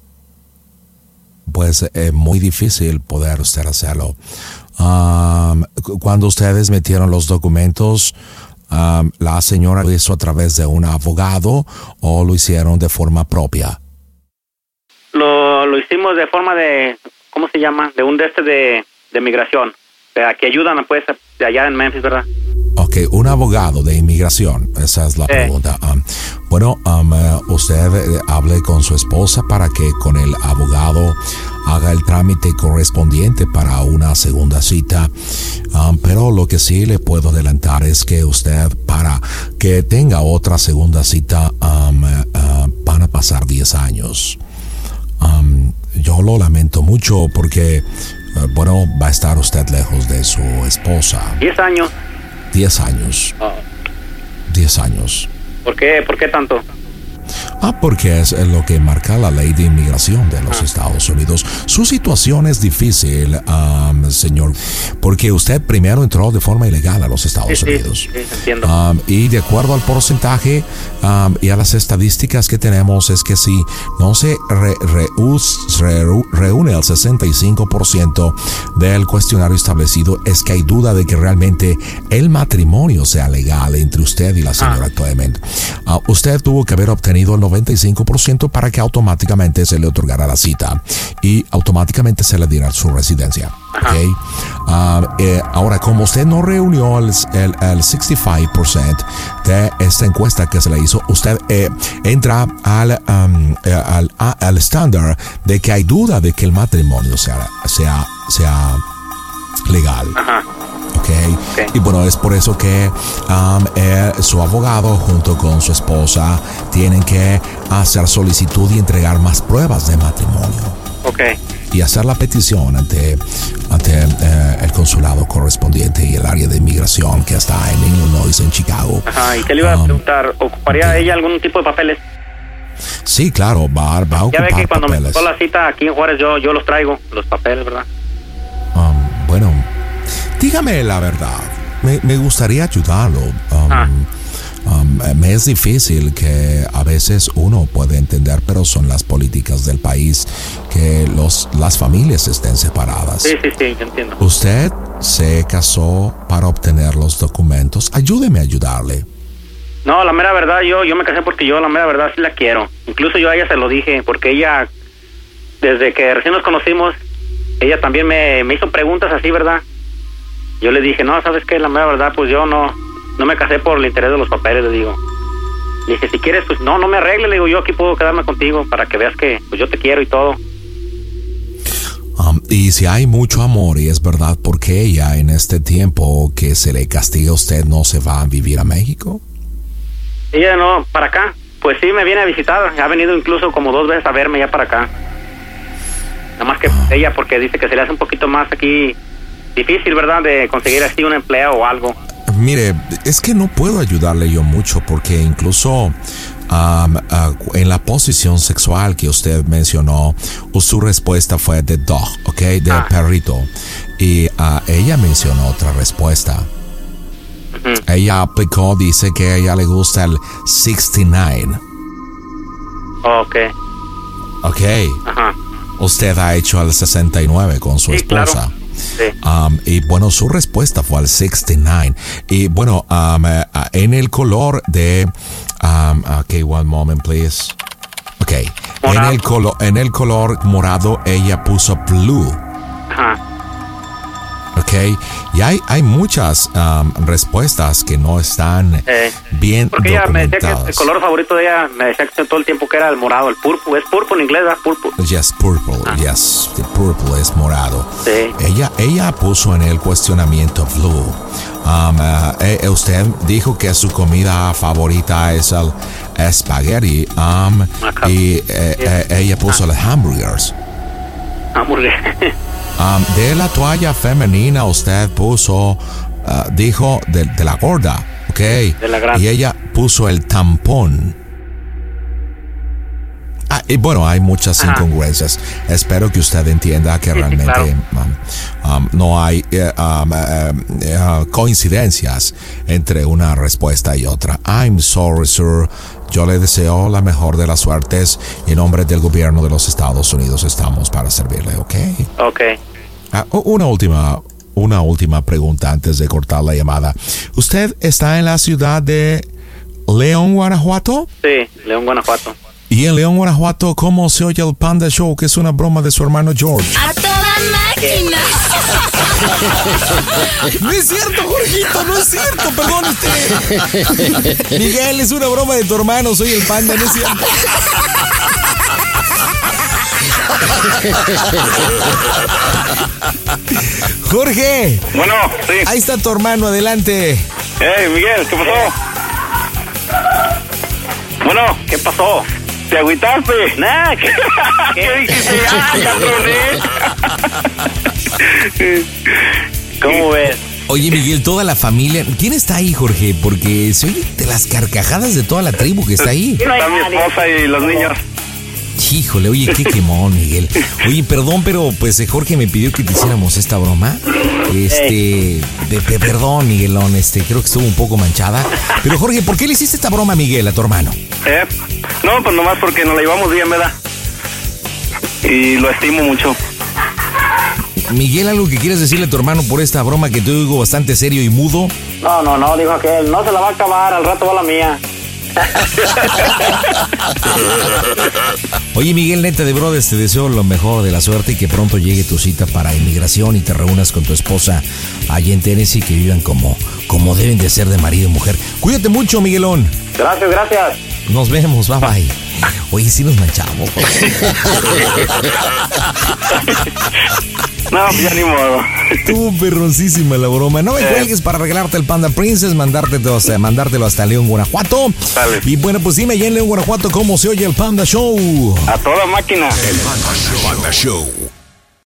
pues es muy difícil poder usted hacerlo. Cu- cuando ustedes metieron los documentos, um, la señora lo hizo a través de un abogado o lo hicieron de forma propia. Lo, lo hicimos de forma de, ¿cómo se llama? De un de este de, de migración. Que ayudan, pues, de allá en Memphis, ¿verdad? Ok, un abogado de inmigración, esa es la pregunta. Um, bueno, um, eh, usted eh, hable con su esposa para que con el abogado haga el trámite correspondiente para una segunda cita. Um, pero lo que sí le puedo adelantar es que usted, para que tenga otra segunda cita, um, eh, van a pasar 10 años. Yo lo lamento mucho porque, eh, bueno, va a estar usted lejos de su esposa. Diez años. 10 años. Ah, 10 años. ¿Por qué? ¿Por qué tanto? Ah, porque es lo que marca la ley de inmigración de los Estados Unidos. Su situación es difícil, am, señor, porque usted primero entró de forma ilegal a los Estados Sí, sí, Unidos. sí, entiendo. Am, y de acuerdo al porcentaje am, y a las estadísticas que tenemos es que si no se re- reus- re- reúne el 65% del cuestionario establecido, es que hay duda de que realmente el matrimonio sea legal entre usted y la señora actualmente. Ah, usted tuvo que haber obtenido el 95% para que automáticamente se le otorgara la cita y automáticamente se le diera su residencia. ¿ok? Ah, eh, ahora, como usted no reunió el, el, el 65% de esta encuesta que se le hizo, usted eh, entra al, um, eh, al, a- al estándar de que hay duda de que el matrimonio sea, sea, sea legal. ¿Ok? Y bueno, es por eso que um, eh, su abogado junto con su esposa tienen que hacer solicitud y entregar más pruebas de matrimonio Ok. y hacer la petición ante, ante eh, el consulado correspondiente y el área de inmigración que está en Illinois, en Chicago. Ajá, ¿y qué le iba a Um, preguntar? ¿Ocuparía ella algún tipo de papeles? Sí, claro, va, va a Ya ve ocupar que cuando me papeles. tocó la cita aquí en Juárez, yo, yo los traigo, los papeles, ¿verdad? Um, bueno, dígame la verdad. Me, me gustaría ayudarlo. Um, Ah. um, me es difícil que a veces uno puede entender, pero son las políticas del país que los, las familias estén separadas. Sí, sí, sí, entiendo. Usted se casó para obtener los documentos. Ayúdeme a ayudarle. No, la mera verdad, yo, yo me casé porque yo la mera verdad sí la quiero. Incluso yo a ella se lo dije, porque ella, desde que recién nos conocimos, ella también me, me hizo preguntas así, ¿verdad? Yo le dije, no, ¿sabes qué? La mera verdad, pues yo no, no me casé por el interés de los papeles, le digo. Le dije, si quieres, pues no, no me arregle, le digo, yo aquí puedo quedarme contigo para que veas que pues yo te quiero y todo. Um, y si hay mucho amor y es verdad, ¿por qué ella en este tiempo que se le castiga a usted no se va a vivir a México? Ella no, para acá. Pues sí, me viene a visitar. Ha venido incluso como dos veces a verme ya para acá. Nada más que ella porque dice que se le hace un poquito más aquí difícil, ¿verdad? De conseguir así un empleo o algo. Mire, es que no puedo ayudarle yo mucho porque incluso um, ah, en la posición sexual que usted mencionó, su respuesta fue de dog, ¿ok? De perrito. Y ah, ella mencionó otra respuesta. Ella aplicó, dice que a ella le gusta el 69, Ok. ¿ok? Ajá. Usted ha hecho el 69 con su Sí, claro. Sí. Um, y bueno, su respuesta fue al 69. Y bueno, um, en el color de... Um, ok, one moment, please. Ok. En el, colo- en el color morado, ella puso blue. Ok. ¿Ok? Y hay, hay muchas um, respuestas que no están Eh, bien porque ella me decía que el color favorito de ella, me decía que todo el tiempo que era el morado, el purple. Es purple en inglés, ¿verdad? Purple. Yes, purple, yes, the purple es morado. Sí. Ella, ella puso en el cuestionamiento blue. Um, eh, eh, usted dijo que su comida favorita es el espagueti um, y eh, eh, ella puso los hamburgers. Um, de la toalla femenina usted puso, ah, dijo de, de la gorda, ¿ok? De la grande. Y ella puso el tampón. Ah, y bueno, hay muchas Ajá. incongruencias. Espero que usted entienda que Sí, sí, realmente claro. um, um, no hay eh, um, eh, eh, coincidencias entre una respuesta y otra. I'm sorry, sir. Yo le deseo la mejor de las suertes y en nombre del gobierno de los Estados Unidos estamos para servirle, ¿ok? Ok. Ah, u- una última, una última pregunta antes de cortar la llamada. ¿Usted está en la ciudad de León, Guanajuato? Sí, León, Guanajuato. Y en León, Guanajuato, ¿cómo se oye el Panda Show? Que es una broma de su hermano George. ¡A toda máquina! No es cierto, Jorgito, no es cierto, perdón usted. Miguel, es una broma de tu hermano, soy el panda, no es cierto. Jorge. Bueno, sí. Ahí está tu hermano, adelante. Hey, Miguel, ¿qué pasó? Bueno, ¿qué pasó? ¿Te agüitaste? Nah, ¿qué, ¿Qué dijiste? ¡Ah! ¿Cómo ves? Oye, Miguel, toda la familia. ¿Quién está ahí, Jorge? Porque se oye de las carcajadas de toda la tribu que está ahí. Está mi esposa y los niños. Híjole, oye, qué quemón, Miguel. Oye, perdón, pero pues Jorge me pidió que te hiciéramos esta broma. Este, de- de- perdón, Miguelón, este, creo que estuvo un poco manchada. Pero Jorge, ¿por qué le hiciste esta broma a Miguel, a tu hermano? ¿Eh? No, pues nomás porque nos la llevamos bien, ¿verdad? Y lo estimo mucho. Miguel, ¿algo que quieres decirle a tu hermano por esta broma que te oigo bastante serio y mudo? No, no, no, dijo aquel. No se la va a acabar, al rato va la mía. Oye, Miguel, neta de brothers, te deseo lo mejor de la suerte y que pronto llegue tu cita para inmigración y te reúnas con tu esposa allá en Tennessee que vivan como, como deben de ser de marido y mujer. Cuídate mucho, Miguelón. Gracias, gracias. Nos vemos, bye bye. Oye, sí nos manchamos. No, pues ya ni modo. Estuvo perroncísima la broma. No me cuelgues para regalarte el Panda Princess, mandártelo, sea, mandártelo hasta León, Guanajuato. Y bueno, pues dime allá en León, Guanajuato, cómo se oye el Panda Show. A toda máquina. Panda Show.